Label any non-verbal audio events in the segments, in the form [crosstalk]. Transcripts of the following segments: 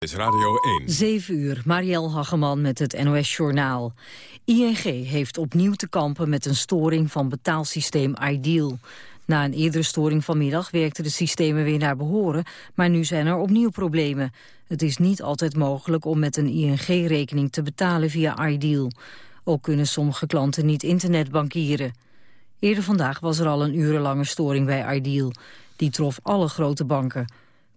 is Radio 1. 7 uur, Marielle Hageman met het NOS Journaal. ING heeft opnieuw te kampen met een storing van betaalsysteem Ideal. Na een eerdere storing vanmiddag werkten de systemen weer naar behoren... maar nu zijn er opnieuw problemen. Het is niet altijd mogelijk om met een ING-rekening te betalen via Ideal. Ook kunnen sommige klanten niet internetbankieren. Eerder vandaag was er al een urenlange storing bij Ideal. Die trof alle grote banken...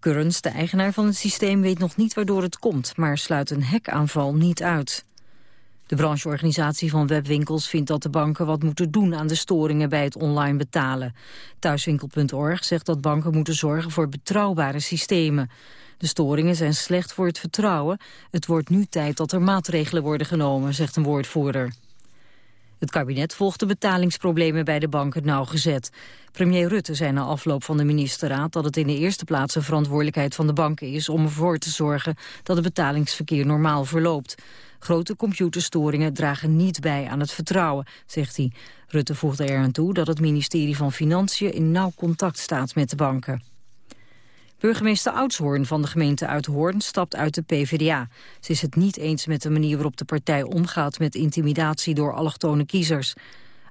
Currens, de eigenaar van het systeem, weet nog niet waardoor het komt... maar sluit een hekaanval niet uit. De brancheorganisatie van webwinkels vindt dat de banken wat moeten doen aan de storingen bij het online betalen. Thuiswinkel.org zegt dat banken moeten zorgen voor betrouwbare systemen. De storingen zijn slecht voor het vertrouwen. Het wordt nu tijd dat er maatregelen worden genomen, zegt een woordvoerder. Het kabinet volgt de betalingsproblemen bij de banken nauwgezet. Premier Rutte zei na afloop van de ministerraad dat het in de eerste plaats een verantwoordelijkheid van de banken is om ervoor te zorgen dat het betalingsverkeer normaal verloopt. Grote computerstoringen dragen niet bij aan het vertrouwen, zegt hij. Rutte voegde er aan toe dat het ministerie van Financiën in nauw contact staat met de banken. Burgemeester Oudshoorn van de gemeente Uithoorn stapt uit de PvdA. Ze is het niet eens met de manier waarop de partij omgaat met intimidatie door allochtone kiezers.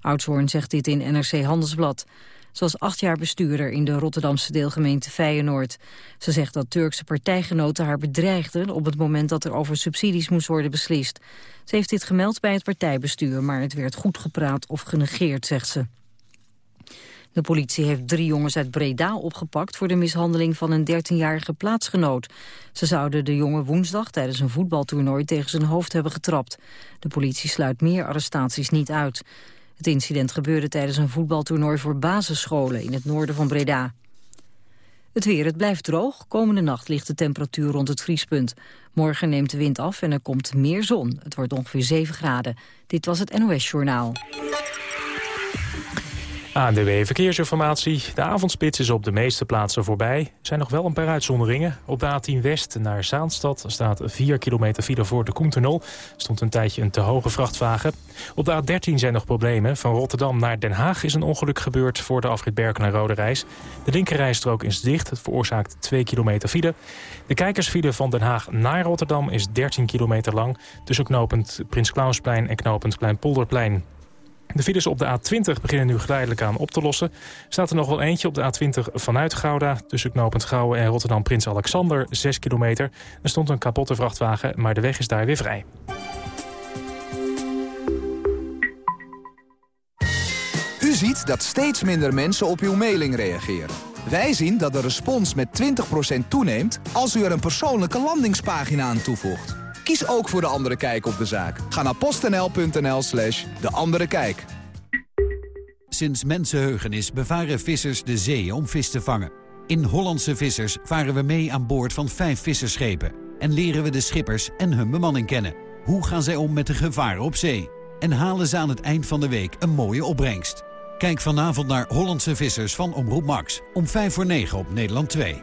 Oudshoorn zegt dit in NRC Handelsblad. Ze was acht jaar bestuurder in de Rotterdamse deelgemeente Feyenoord. Ze zegt dat Turkse partijgenoten haar bedreigden op het moment dat er over subsidies moest worden beslist. Ze heeft dit gemeld bij het partijbestuur, maar het werd goed gepraat of genegeerd, zegt ze. De politie heeft drie jongens uit Breda opgepakt voor de mishandeling van een 13-jarige plaatsgenoot. Ze zouden de jongen woensdag tijdens een voetbaltoernooi tegen zijn hoofd hebben getrapt. De politie sluit meer arrestaties niet uit. Het incident gebeurde tijdens een voetbaltoernooi voor basisscholen in het noorden van Breda. Het weer, het blijft droog. Komende nacht ligt de temperatuur rond het vriespunt. Morgen neemt de wind af en er komt meer zon. Het wordt ongeveer 7 graden. Dit was het NOS Journaal. ANDW Verkeersinformatie. De avondspits is op de meeste plaatsen voorbij. Er zijn nog wel een paar uitzonderingen. Op de A10 West naar Zaanstad staat 4 kilometer file voor de Koentunnel. stond een tijdje een te hoge vrachtwagen. Op de A13 zijn nog problemen. Van Rotterdam naar Den Haag is een ongeluk gebeurd... voor de afrit Berken naar Rode Reis. De linkerrijstrook is dicht. Het veroorzaakt 2 kilometer file. De kijkersfile van Den Haag naar Rotterdam is 13 kilometer lang... tussen knooppunt Prins Klausplein en knooppunt Kleinpolderplein. De files op de A20 beginnen nu geleidelijk aan op te lossen. Staat er nog wel eentje op de A20 vanuit Gouda... tussen knooppunt Gouwen en Rotterdam Prins Alexander, 6 kilometer. Er stond een kapotte vrachtwagen, maar de weg is daar weer vrij. U ziet dat steeds minder mensen op uw mailing reageren. Wij zien dat de respons met 20% toeneemt als u er een persoonlijke landingspagina aan toevoegt. Kies ook voor De Andere Kijk op de zaak. Ga naar postnl.nl slash De Andere Kijk. Sinds mensenheugenis bevaren vissers de zee om vis te vangen. In Hollandse Vissers varen we mee aan boord van vijf visserschepen... en leren we de schippers en hun bemanning kennen. Hoe gaan zij om met de gevaren op zee? En halen ze aan het eind van de week een mooie opbrengst? Kijk vanavond naar Hollandse Vissers van Omroep Max. Om 5 voor 9 op Nederland 2.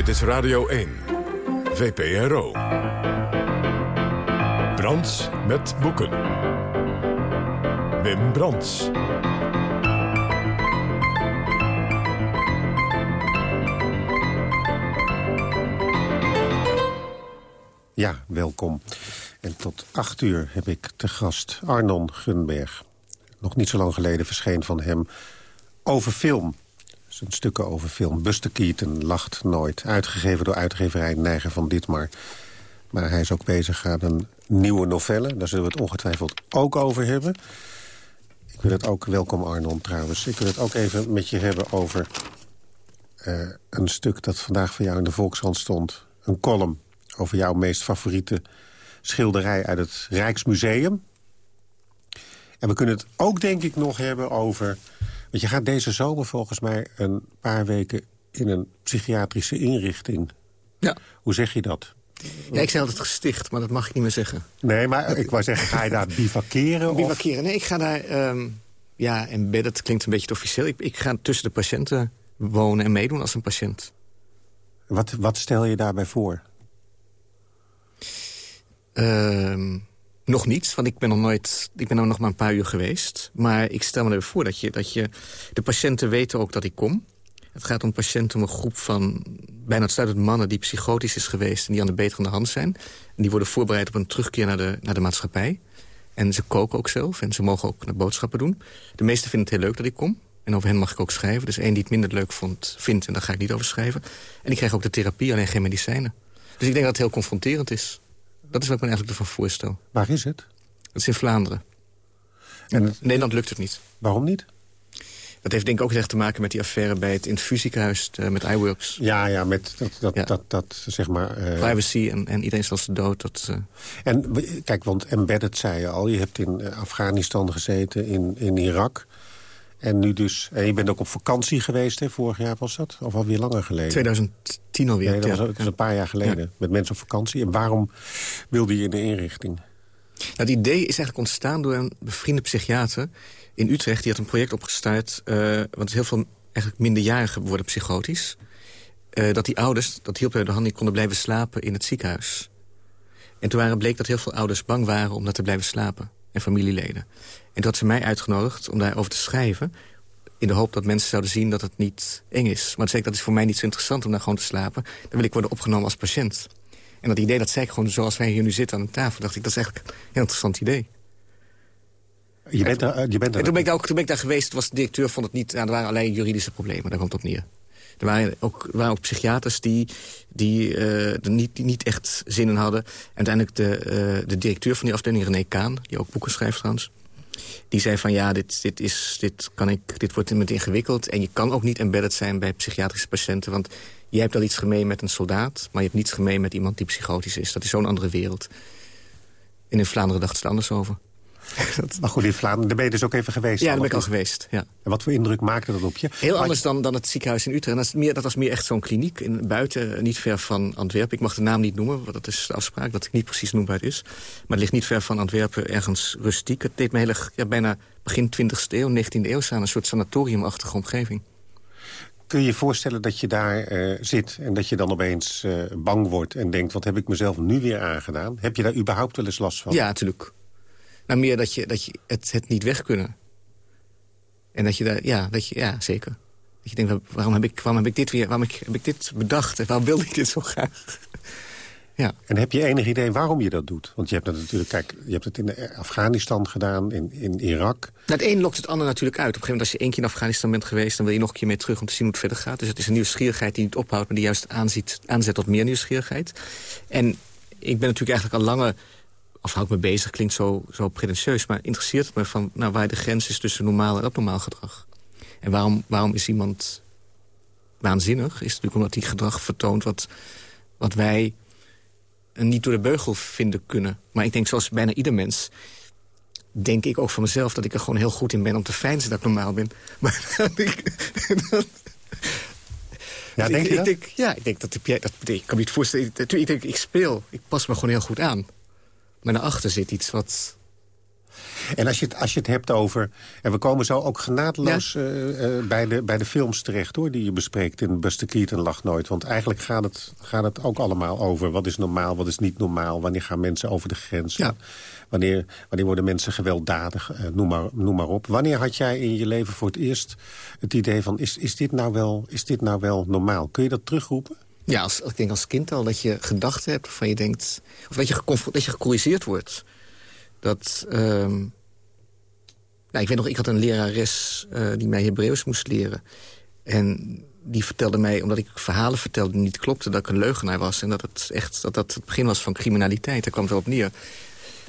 Dit is Radio 1. VPRO. Brands met boeken. Wim Brands. Ja, welkom. En tot acht uur heb ik te gast Arnon Gunberg. Nog niet zo lang geleden verscheen van hem over film zijn stukken over film. Buster Keaton lacht nooit. Uitgegeven door uitgeverij Neiger van Ditmar. Maar hij is ook bezig aan een nieuwe novelle. Daar zullen we het ongetwijfeld ook over hebben. Ik wil het ook, welkom Arnold trouwens, ik wil het ook even met je hebben over uh, een stuk dat vandaag van jou in de Volkskrant stond. Een column over jouw meest favoriete schilderij uit het Rijksmuseum. En we kunnen het ook denk ik nog hebben over... want je gaat deze zomer volgens mij een paar weken in een psychiatrische inrichting. Ja. Hoe zeg je dat? Ja, ik zei altijd gesticht, maar dat mag ik niet meer zeggen. Nee, maar ik wou zeggen, ga je daar [laughs] bivakeren? Bivakeren? Nee, ik ga daar... Um, ja, embedded klinkt een beetje te officieel. Ik, ik ga tussen de patiënten wonen en meedoen als een patiënt. Wat, wat stel je daarbij voor? Uh, nog niets, want ik ben, nog nooit, ik ben er nog maar een paar uur geweest. Maar ik stel me even voor dat je, dat je... De patiënten weten ook dat ik kom. Het gaat om patiënten, om een groep van bijna uitsluitend mannen... die psychotisch is geweest en die aan de beterende hand zijn. En die worden voorbereid op een terugkeer naar de, naar de maatschappij. En ze koken ook zelf en ze mogen ook naar boodschappen doen. De meesten vinden het heel leuk dat ik kom. En over hen mag ik ook schrijven. Dus één die het minder leuk vond, vindt en daar ga ik niet over schrijven. En ik krijg ook de therapie, alleen geen medicijnen. Dus ik denk dat het heel confronterend is. Dat is wat ik me eigenlijk ervan voorstel. Waar is het? Dat is in Vlaanderen. En In Nederland lukt het niet. Waarom niet? Dat heeft denk ik ook echt te maken met die affaire bij het infusiehuis uh, met iWorks. Ja, ja, met dat, dat, ja. dat, dat zeg maar... Uh... Privacy en, en iedereen is de dood. Dat, uh... En kijk, want embedded zei je al, je hebt in Afghanistan gezeten, in, in Irak... En nu dus, en je bent ook op vakantie geweest, hè? vorig jaar was dat? Of alweer langer geleden? 2010 alweer. Nee, dat was, een paar jaar geleden. Met mensen op vakantie. En waarom wilde je in de inrichting? Nou, het idee is eigenlijk ontstaan door een bevriende psychiater in Utrecht. Die had een project opgestart, uh, want heel veel eigenlijk minderjarigen worden psychotisch. Uh, dat die ouders, dat hielp bij de hand, die konden blijven slapen in het ziekenhuis. En toen waren, bleek dat heel veel ouders bang waren om daar te blijven slapen. En familieleden. En toen had ze mij uitgenodigd om daarover te schrijven... in de hoop dat mensen zouden zien dat het niet eng is. Maar zei ik, dat is voor mij niet zo interessant om daar gewoon te slapen. Dan wil ik worden opgenomen als patiënt. En dat idee, dat zei ik gewoon zoals wij hier nu zitten aan de tafel... dacht ik, dat is eigenlijk een heel interessant idee. Je bent, daar, je bent en toen ben, ik daar ook, toen ben ik daar geweest, was de directeur vond het niet... Nou, er waren alleen juridische problemen, daar komt het op neer. Er waren ook, er waren ook psychiaters die, die, uh, er niet, die niet echt zin in hadden. En uiteindelijk de, uh, de directeur van die afdeling, René Kaan... die ook boeken schrijft trouwens... die zei van ja, dit, dit, is, dit, kan ik, dit wordt met ingewikkeld... en je kan ook niet embedded zijn bij psychiatrische patiënten... want jij hebt al iets gemeen met een soldaat... maar je hebt niets gemeen met iemand die psychotisch is. Dat is zo'n andere wereld. En in Vlaanderen dachten ze er anders over. [laughs] Maar goed, in Vlaanderen, daar ben je dus ook even geweest? Ja, daar ben ik al geweest, ja. En wat voor indruk maakte dat op je? Heel anders dan, dan het ziekenhuis in Utrecht. Dat, is meer, dat was meer echt zo'n kliniek, in, buiten, niet ver van Antwerpen. Ik mag de naam niet noemen, want dat is de afspraak, dat ik niet precies noem waar het is. Maar het ligt niet ver van Antwerpen, ergens rustiek. Het deed me heel ja, bijna begin 20e eeuw, 19e eeuw aan, een soort sanatoriumachtige omgeving. Kun je je voorstellen dat je daar uh, zit en dat je dan opeens uh, bang wordt... en denkt, wat heb ik mezelf nu weer aangedaan? Heb je daar überhaupt wel eens last van? Ja, natuurlijk. Nou, meer dat je, dat je het, het niet weg kunnen. En dat je daar, ja, dat je, ja, zeker. Dat je denkt, waarom heb ik, waarom heb ik dit weer, waarom heb ik dit bedacht? En waarom wilde ik dit zo graag? [laughs] Ja. En heb je enig idee waarom je dat doet? Want je hebt het natuurlijk, kijk, je hebt het in Afghanistan gedaan, in, in Irak. Nou, het een lokt het ander natuurlijk uit. Op een gegeven moment, als je één keer in Afghanistan bent geweest... dan wil je nog een keer mee terug om te zien hoe het verder gaat. Dus het is een nieuwsgierigheid die niet ophoudt... maar die juist aanziet, aanzet tot meer nieuwsgierigheid. En ik ben natuurlijk eigenlijk al langer of houd me bezig, klinkt zo, zo pretentieus... maar interesseert het me van nou, waar de grens is tussen normaal en abnormaal gedrag. En waarom, waarom is iemand waanzinnig? Is natuurlijk omdat hij gedrag vertoont wat, wat wij niet door de beugel vinden kunnen. Maar ik denk, zoals bijna ieder mens denk ik ook van mezelf dat ik er gewoon heel goed in ben om te fijnsen dat ik normaal ben. [laughs] Maar ik, [laughs] ja, denk je ik, denk, ja, ik denk dat, dat, dat ik kan me niet voorstellen. Ik denk, ik speel, ik pas me gewoon heel goed aan. Maar daarachter zit iets wat... En als je, het, als je het hebt over... En we komen zo ook genadeloos eh, eh, bij, de, bij de films terecht, hoor... die je bespreekt in Buster Keaton Lacht Nooit. Want eigenlijk gaat het, gaat het ook allemaal over... wat is normaal, wat is niet normaal... wanneer gaan mensen over de grens... Ja. Wanneer, wanneer worden mensen gewelddadig, uh, noem, maar, noem maar op. Wanneer had jij in je leven voor het eerst het idee van... is, is, dit, nou wel, is dit nou wel normaal? Kun je dat terugroepen? Ja, als, ik denk als kind al dat je gedachten hebt van je denkt... of dat je, dat je gecorrigeerd wordt. Dat... Um, nou, ik weet nog, ik had een lerares uh, die mij Hebreeuws moest leren. En die vertelde mij, omdat ik verhalen vertelde die niet klopten... dat ik een leugenaar was en dat het echt dat dat het begin was van criminaliteit. Daar kwam het wel op neer.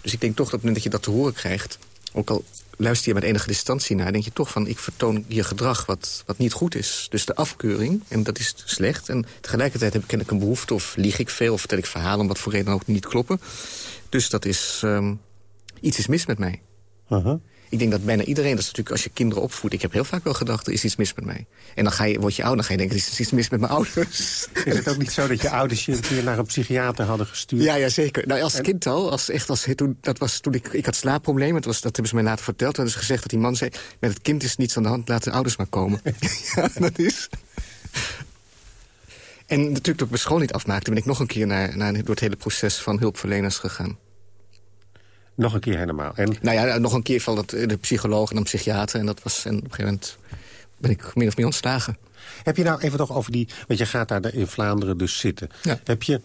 Dus ik denk toch dat op moment dat je dat te horen krijgt... ook al luister je met enige distantie naar... denk je toch van, ik vertoon hier gedrag wat, wat niet goed is. Dus de afkeuring, en dat is slecht. En tegelijkertijd heb ik, ken ik een behoefte, of lieg ik veel... of vertel ik verhalen om wat voor reden ook niet kloppen. Dus dat is... Um, iets is mis met mij. Uh. Ik denk dat bijna iedereen, dat is natuurlijk als je kinderen opvoedt... ik heb heel vaak wel gedacht, er is iets mis met mij. En dan ga je, word je ouder, dan ga je denken, er is iets mis met mijn ouders. Is het ook niet zo dat je ouders je een keer naar een psychiater hadden gestuurd? Ja, ja zeker. Nou, als kind al, als, echt als, toen, dat was toen ik, ik had slaapproblemen. Dat, was, dat hebben ze mij later verteld. Toen hebben ze gezegd dat die man zei, met het kind is niets aan de hand, laat de ouders maar komen. [laughs] ja, dat is... En natuurlijk toen ik mijn school niet afmaakte... ben ik nog een keer naar, naar, door het hele proces van hulpverleners gegaan. Nog een keer helemaal. En... Nou ja, nog een keer van dat, de psycholoog en een psychiater. En, dat was, en op een gegeven moment ben ik min of meer ontslagen. Heb je nou even toch over die... Want je gaat daar in Vlaanderen dus zitten. Ja. Heb je...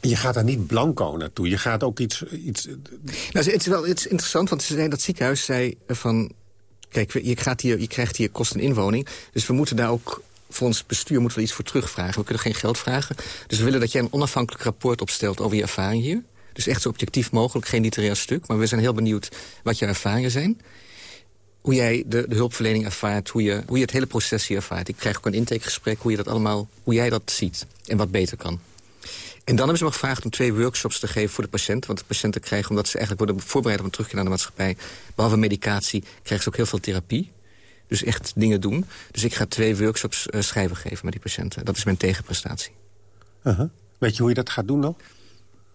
Je gaat daar niet blanco naartoe. Je gaat ook iets... iets... Nou, het is wel het is interessant, want ze zei, dat ziekenhuis zei van... Kijk, je, gaat hier, je krijgt hier kosten inwoning. Dus we moeten daar ook voor ons bestuur moeten we iets voor terugvragen. We kunnen geen geld vragen. Dus we willen dat jij een onafhankelijk rapport opstelt over je ervaring hier. Dus echt zo objectief mogelijk, geen literair stuk. Maar we zijn heel benieuwd wat je ervaringen zijn. Hoe jij de, hulpverlening ervaart, hoe je, hoe het hele proces hier ervaart. Ik krijg ook een intakegesprek hoe, je dat allemaal, hoe jij dat ziet en wat beter kan. En dan hebben ze me gevraagd om twee workshops te geven voor de patiënt. Want de patiënten krijgen, omdat ze eigenlijk worden voorbereid op een terugkeer naar de maatschappij... behalve medicatie, krijgen ze ook heel veel therapie. Dus echt dingen doen. Dus ik ga twee workshops uh, schrijven geven met die patiënten. Dat is mijn tegenprestatie. Uh -huh. Weet je hoe je dat gaat doen dan?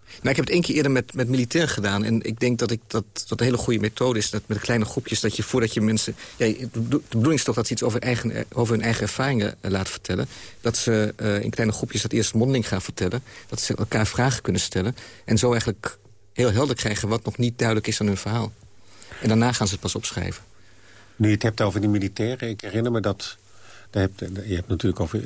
Nou, ik heb het één keer eerder met, met militair gedaan. En ik denk dat ik, dat, dat een hele goede methode is. Dat met kleine groepjes, dat je voordat je mensen... De bedoeling is toch dat ze iets over, eigen, over hun eigen ervaringen uh, laten vertellen. Dat ze uh, in kleine groepjes dat eerst mondeling gaan vertellen. Dat ze elkaar vragen kunnen stellen. En zo eigenlijk heel helder krijgen wat nog niet duidelijk is aan hun verhaal. En daarna gaan ze het pas opschrijven. Nu je het hebt over die militairen, ik herinner me dat... Je hebt, je hebt natuurlijk over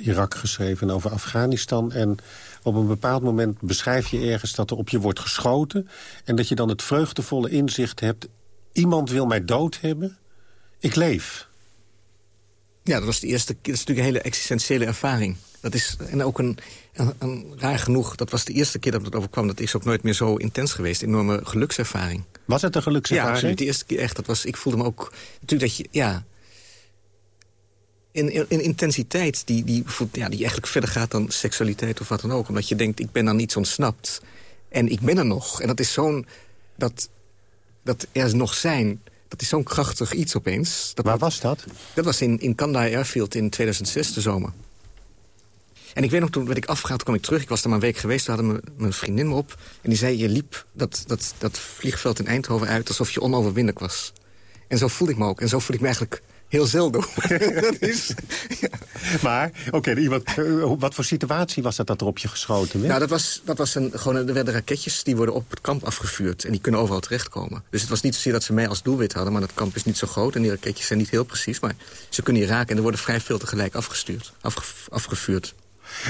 Irak geschreven en over Afghanistan. En op een bepaald moment beschrijf je ergens dat er op je wordt geschoten... en dat je dan het vreugdevolle inzicht hebt... iemand wil mij dood hebben, ik leef. Ja, dat was de eerste Dat is natuurlijk een hele existentiële ervaring. Dat is, en ook een, een, een, raar genoeg, dat was de eerste keer dat het overkwam. Dat is ook nooit meer zo intens geweest. Een enorme gelukservaring. Was het een gelukservaring? Ja, absoluut. De eerste keer echt. Dat was, ik voelde me ook... Natuurlijk dat je, ja... In, in, in intensiteit die, die, ja, die eigenlijk verder gaat dan seksualiteit of wat dan ook. Omdat je denkt, ik ben aan niets ontsnapt. En ik ben er nog. En dat is zo'n... Dat, dat er nog zijn dat is zo'n krachtig iets opeens. Dat Waar was dat? Dat was in, in Kandahar Airfield in 2006, de zomer. En ik weet nog, toen werd ik afgehaald, kwam ik terug. Ik was er maar een week geweest, toen hadden mijn vriendin me op. En die zei, je liep dat, dat, dat vliegveld in Eindhoven uit... alsof je onoverwinnelijk was. En zo voelde ik me ook. En zo voelde ik me eigenlijk heel zelden. [laughs] dat is, ja. Maar, oké, okay, wat voor situatie was dat dat er op je geschoten werd? Nou, dat was, dat was een, gewoon, er werden raketjes die worden op het kamp afgevuurd. En die kunnen overal terechtkomen. Dus het was niet zozeer dat ze mij als doelwit hadden... maar dat kamp is niet zo groot en die raketjes zijn niet heel precies. Maar ze kunnen je raken en er worden vrij veel tegelijk afgestuurd, afge, afgevuurd.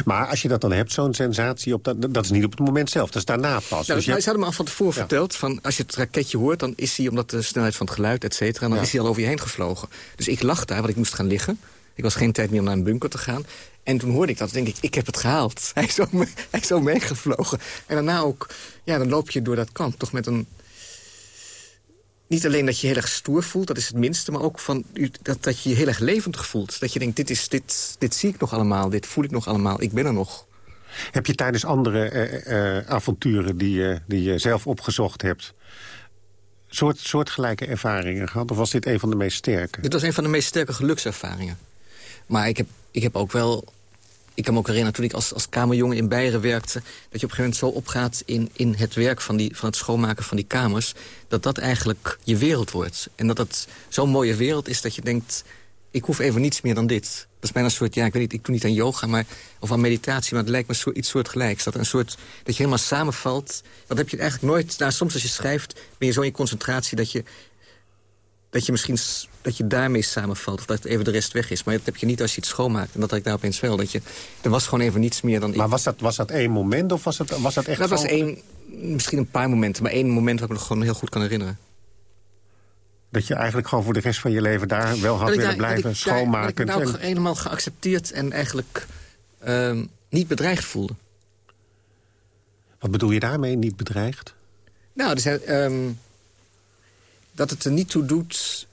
Maar als je dat dan hebt, zo'n sensatie, op dat, dat is niet op het moment zelf. Dat is daarna pas. Nou, dus Ze hadden me al van tevoren ja. verteld, van, als je het raketje hoort... dan is hij, omdat de snelheid van het geluid, et cetera... dan ja. is hij al over je heen gevlogen. Dus ik lag daar, want ik moest gaan liggen. Ik was geen tijd meer om naar een bunker te gaan. En toen hoorde ik dat, denk ik, ik heb het gehaald. [laughs] Hij is zo, hij is zo meegevlogen. En daarna ook, ja, dan loop je door dat kamp toch met een niet alleen dat je heel erg stoer voelt, dat is het minste... maar ook van, dat, dat je je heel erg levend voelt. Dat je denkt, dit, is, dit, dit zie ik nog allemaal, dit voel ik nog allemaal, ik ben er nog. Heb je tijdens andere uh, uh, avonturen die, uh, die je zelf opgezocht hebt... Soort, soortgelijke ervaringen gehad? Of was dit een van de meest sterke? Dit was een van de meest sterke gelukservaringen. Maar ik heb, ik heb ook wel ik kan me ook herinneren, toen ik als, als kamerjongen in Beieren werkte... dat je op een gegeven moment zo opgaat in, in het werk van, die, van het schoonmaken van die kamers... dat dat eigenlijk je wereld wordt. En dat dat zo'n mooie wereld is dat je denkt... ik hoef even niets meer dan dit. Dat is bijna een soort, ja, ik weet niet, ik doe niet aan yoga maar, of aan meditatie... maar het lijkt me zo, iets soortgelijks. Dat, een soort, dat je helemaal samenvalt. Dat heb je eigenlijk nooit... Nou, soms als je schrijft ben je zo in concentratie dat je dat je misschien dat je daarmee samenvalt. Of dat even de rest weg is. Maar dat heb je niet als je het schoonmaakt. En dat had ik daar opeens wel. Dat je, er was gewoon even niets meer dan... Maar was dat, was dat één moment of was, het, was dat echt... Dat was één, misschien een paar momenten. Maar één moment wat ik me nog gewoon heel goed kan herinneren. Dat je eigenlijk gewoon voor de rest van je leven daar wel had Dat willen daar- dat blijven ik schoonmaken. Dat ik nou En- helemaal geaccepteerd en eigenlijk ehm, niet bedreigd voelde. Wat bedoel je daarmee, niet bedreigd? Nou, er zijn, ehm, dat het er niet toe doet...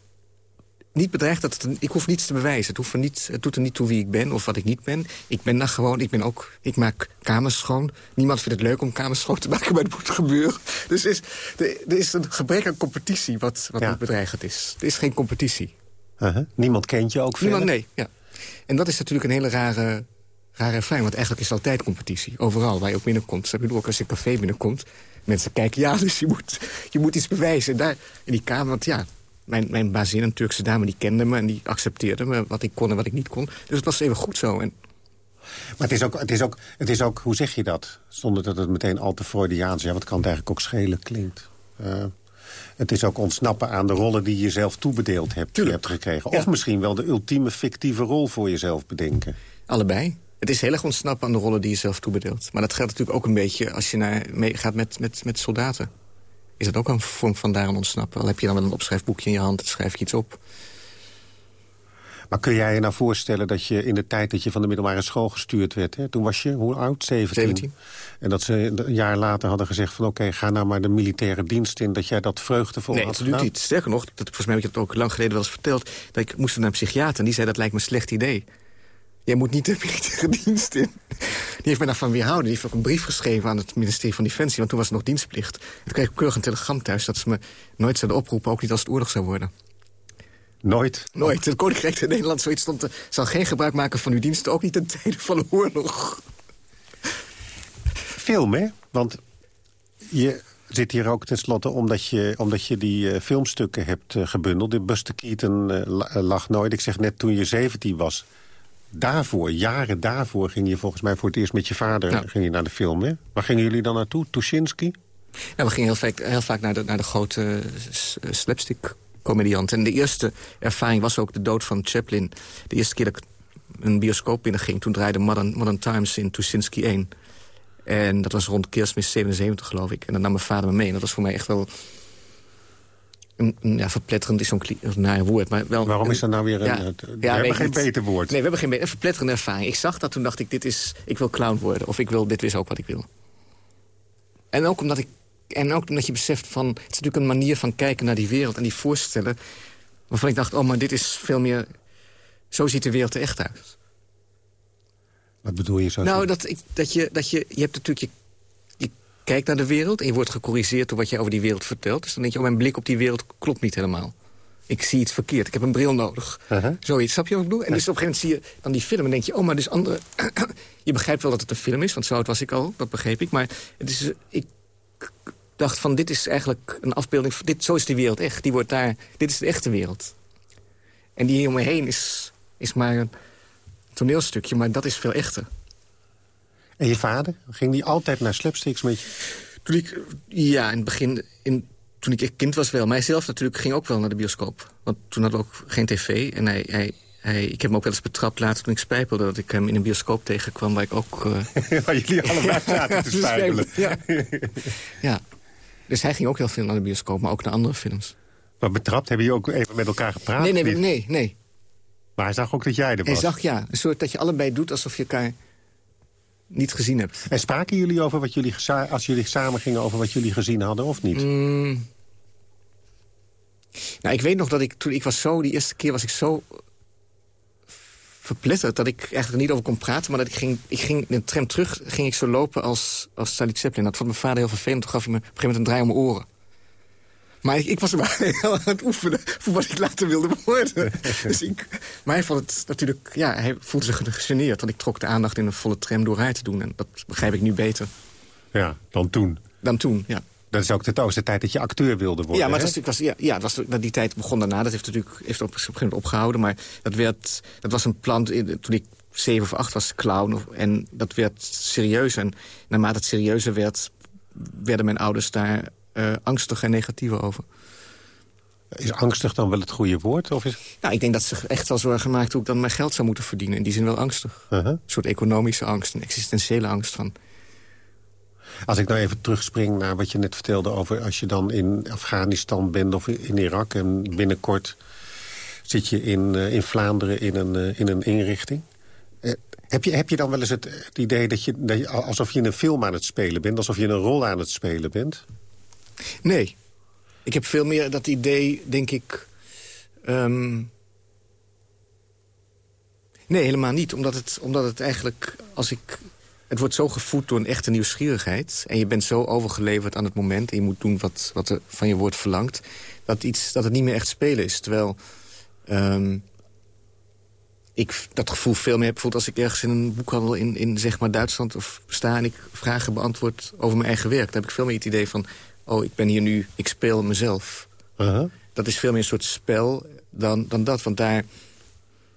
Niet bedreigd, dat het ik hoef niets te bewijzen. Het, hoeft er niet, het doet er niet toe wie ik ben of wat ik niet ben. Ik ben daar gewoon, ik ben ook... Ik maak kamers schoon. Niemand vindt het leuk om kamers schoon te maken, maar het moet gebeuren. [laughs] Dus is, er, is een gebrek aan competitie wat, wat Ja. niet bedreigend is. Er is geen competitie. Uh-huh. Niemand kent je ook Niemand, verder? nee. Ja. En dat is natuurlijk een hele rare, rare ervaring. Want eigenlijk is er altijd competitie. Overal waar je ook binnenkomt. Ik bedoel, ook als je een café binnenkomt. Mensen kijken, ja, [laughs] dus je moet, je moet iets bewijzen. En daar, in die kamer, want ja... Mijn, mijn bazin, een Turkse dame, die kende me en die accepteerde me... wat ik kon en wat ik niet kon. Dus het was even goed zo. En Maar het is, ook, het, is ook, het is ook, hoe zeg je dat? Zonder dat het meteen al te Freudiaans. Ja, wat kan het eigenlijk ook schelen klinkt. Eh, het is ook ontsnappen aan de rollen die je zelf toebedeeld hebt, hebt gekregen. Of misschien wel de ultieme fictieve rol voor jezelf bedenken. allebei. Het is heel erg ontsnappen aan de rollen die je zelf toebedeelt. Maar dat geldt natuurlijk ook een beetje als je naar, meegaat met, met, met soldaten. Is dat ook een vorm van daaraan ontsnappen? Al heb je dan wel een opschrijfboekje in je hand, dan schrijf je iets op. Maar kun jij je nou voorstellen dat je in de tijd dat je van de middelbare school gestuurd werd... Hè, toen was je, hoe oud? 17? 17. En dat ze een jaar later hadden gezegd van... oké, ga nou maar de militaire dienst in, dat jij dat vreugdevol Nee, had absoluut gedaan? niet. Sterker nog, dat, volgens mij heb ik dat ook lang geleden wel eens verteld... dat ik moest naar een psychiater en die zei dat lijkt me een slecht idee. Jij moet niet de militaire [laughs] dienst in. Die heeft mij daarvan weerhouden. Die heeft ook een brief geschreven aan het ministerie van Defensie... want toen was er nog dienstplicht. Toen kreeg ik keurig een telegram thuis dat ze me nooit zouden oproepen... ook niet als het oorlog zou worden. Nooit? Nooit. Het Koninkrijk in Nederland zoiets stond... er, zal geen gebruik maken van uw diensten, ook niet ten tijde van de oorlog. Film, hè? Want je zit hier ook tenslotte omdat je, omdat je die eh, filmstukken hebt eh, gebundeld. De Buster Keaton eh, lag nooit. Ik zeg net toen je 17 was. Daarvoor, jaren daarvoor, ging je volgens mij voor het eerst met je vader Ja. ging je naar de film, hè? Waar gingen jullie dan naartoe? Tuschinski? Ja, we gingen heel vaak, heel vaak naar, de, naar de grote s- slapstick comedianten. En de eerste ervaring was ook de dood van Chaplin. De eerste keer dat ik een bioscoop binnenging... toen draaide Modern, Modern Times in Tuschinski 1. En dat was rond kerstmis 77, geloof ik. En dan nam mijn vader me mee. En dat was voor mij echt wel... Ja, verpletterend is zo'n naar woord. Maar wel Waarom is dat nou weer een... Ja, eh, ja, we hebben geen niet. beter woord. Nee, we hebben geen beter... Een verpletterende ervaring. Ik zag dat, toen dacht ik, dit is, ik wil clown worden. Of ik wil, dit is ook wat ik wil. En ook omdat ik en ook omdat je beseft van... het is natuurlijk een manier van kijken naar die wereld en die voorstellen... waarvan ik dacht, oh, maar dit is veel meer... zo ziet de wereld er echt uit. Wat bedoel je zo? Nou, dat, ik, dat je, dat je, je hebt natuurlijk... Je kijkt naar de wereld en je wordt gecorrigeerd... door wat je over die wereld vertelt. Dus dan denk je, oh, mijn blik op die wereld klopt niet helemaal. Ik zie iets verkeerd, ik heb een bril nodig. Uh-huh. Zoiets, snap je wat ik bedoel? En dus op een gegeven moment zie je dan die film en denk je... oh, maar dus andere... [clears throat] je begrijpt wel dat het een film is, want zo oud was ik al. Dat begreep ik, maar het is, ik dacht van... dit is eigenlijk een afbeelding... dit, zo is de wereld echt. Die wordt daar... Dit is de echte wereld. En die hier om me heen is, is maar een toneelstukje... maar dat is veel echter. En je vader? Ging die altijd naar slapsticks met je? Toen ik, ja, in het begin, in, toen ik kind was wel. Maar hij zelf natuurlijk ging ook wel naar de bioscoop. Want toen hadden we ook geen tv. En hij, hij, hij, ik heb hem ook wel eens betrapt later toen ik spijpelde... dat ik hem in een bioscoop tegenkwam waar ik ook... eh, [laughs] Waar jullie allebei [laughs] zaten te spijbelen. Ja. ja. Dus hij ging ook heel veel naar de bioscoop, maar ook naar andere films. Maar betrapt, hebben jullie ook even met elkaar gepraat? nee, nee, niet? nee, nee. Maar hij zag ook dat jij er was. Hij zag, ja, een soort dat je allebei doet alsof je elkaar niet gezien hebt. En spraken jullie over wat jullie, als jullie samen gingen over wat jullie gezien hadden of niet? Mm. Nou, ik weet nog dat ik toen ik was zo, die eerste keer was ik zo verpletterd dat ik eigenlijk er niet over kon praten, maar dat ik ging, ik ging in de tram terug, ging ik zo lopen als, als Charlie Chaplin. Dat vond mijn vader heel vervelend, toen gaf hij me op een gegeven moment een draai om mijn oren. Maar ik, ik was maar [laughs] heel aan het oefenen voor wat ik later wilde worden. [laughs] dus ik, maar hij vond het natuurlijk, ja, hij voelde zich gegeneerd, want ik trok de aandacht in een volle tram door haar te doen. En dat begrijp ik nu beter Ja, dan toen. dan toen, ja. Dat is ook de toonste tijd dat je acteur wilde worden. Ja, maar het was, ja, ja, was, die tijd begon daarna. Dat heeft natuurlijk heeft op een gegeven moment opgehouden. Maar dat, werd, dat was een plan toen ik zeven of acht was, clown. En dat werd serieus. En naarmate het serieuzer werd, werden mijn ouders daar eh, angstig en negatiever over. Is angstig dan wel het goede woord? Of is... Nou, ik denk dat ze echt wel zorgen maakten hoe ik dan mijn geld zou moeten verdienen. In die zin wel angstig. Uh-huh. Een soort economische angst, een existentiële angst van... Als ik nou even terugspring naar wat je net vertelde over... als je dan in Afghanistan bent of in Irak en binnenkort zit je in, uh, in Vlaanderen in een, uh, in een inrichting. Uh, heb, je, heb je dan wel eens het, het idee dat je, dat je, alsof je een film aan het spelen bent... alsof je een rol aan het spelen bent? Nee. Ik heb veel meer dat idee, denk ik... Um... Nee, helemaal niet. Omdat het, omdat het eigenlijk, als ik... Het wordt zo gevoed door een echte nieuwsgierigheid. En je bent zo overgeleverd aan het moment. En je moet doen wat, wat er van je wordt verlangd. Dat, iets, dat het niet meer echt spelen is. Terwijl um, ik dat gevoel veel meer heb bijvoorbeeld als ik ergens in een boekhandel in, in zeg maar Duitsland of sta en ik vragen beantwoord over mijn eigen werk. Dan heb ik veel meer het idee van, oh, ik ben hier nu, ik speel mezelf. Uh -huh. Dat is veel meer een soort spel dan, dan dat, want daar,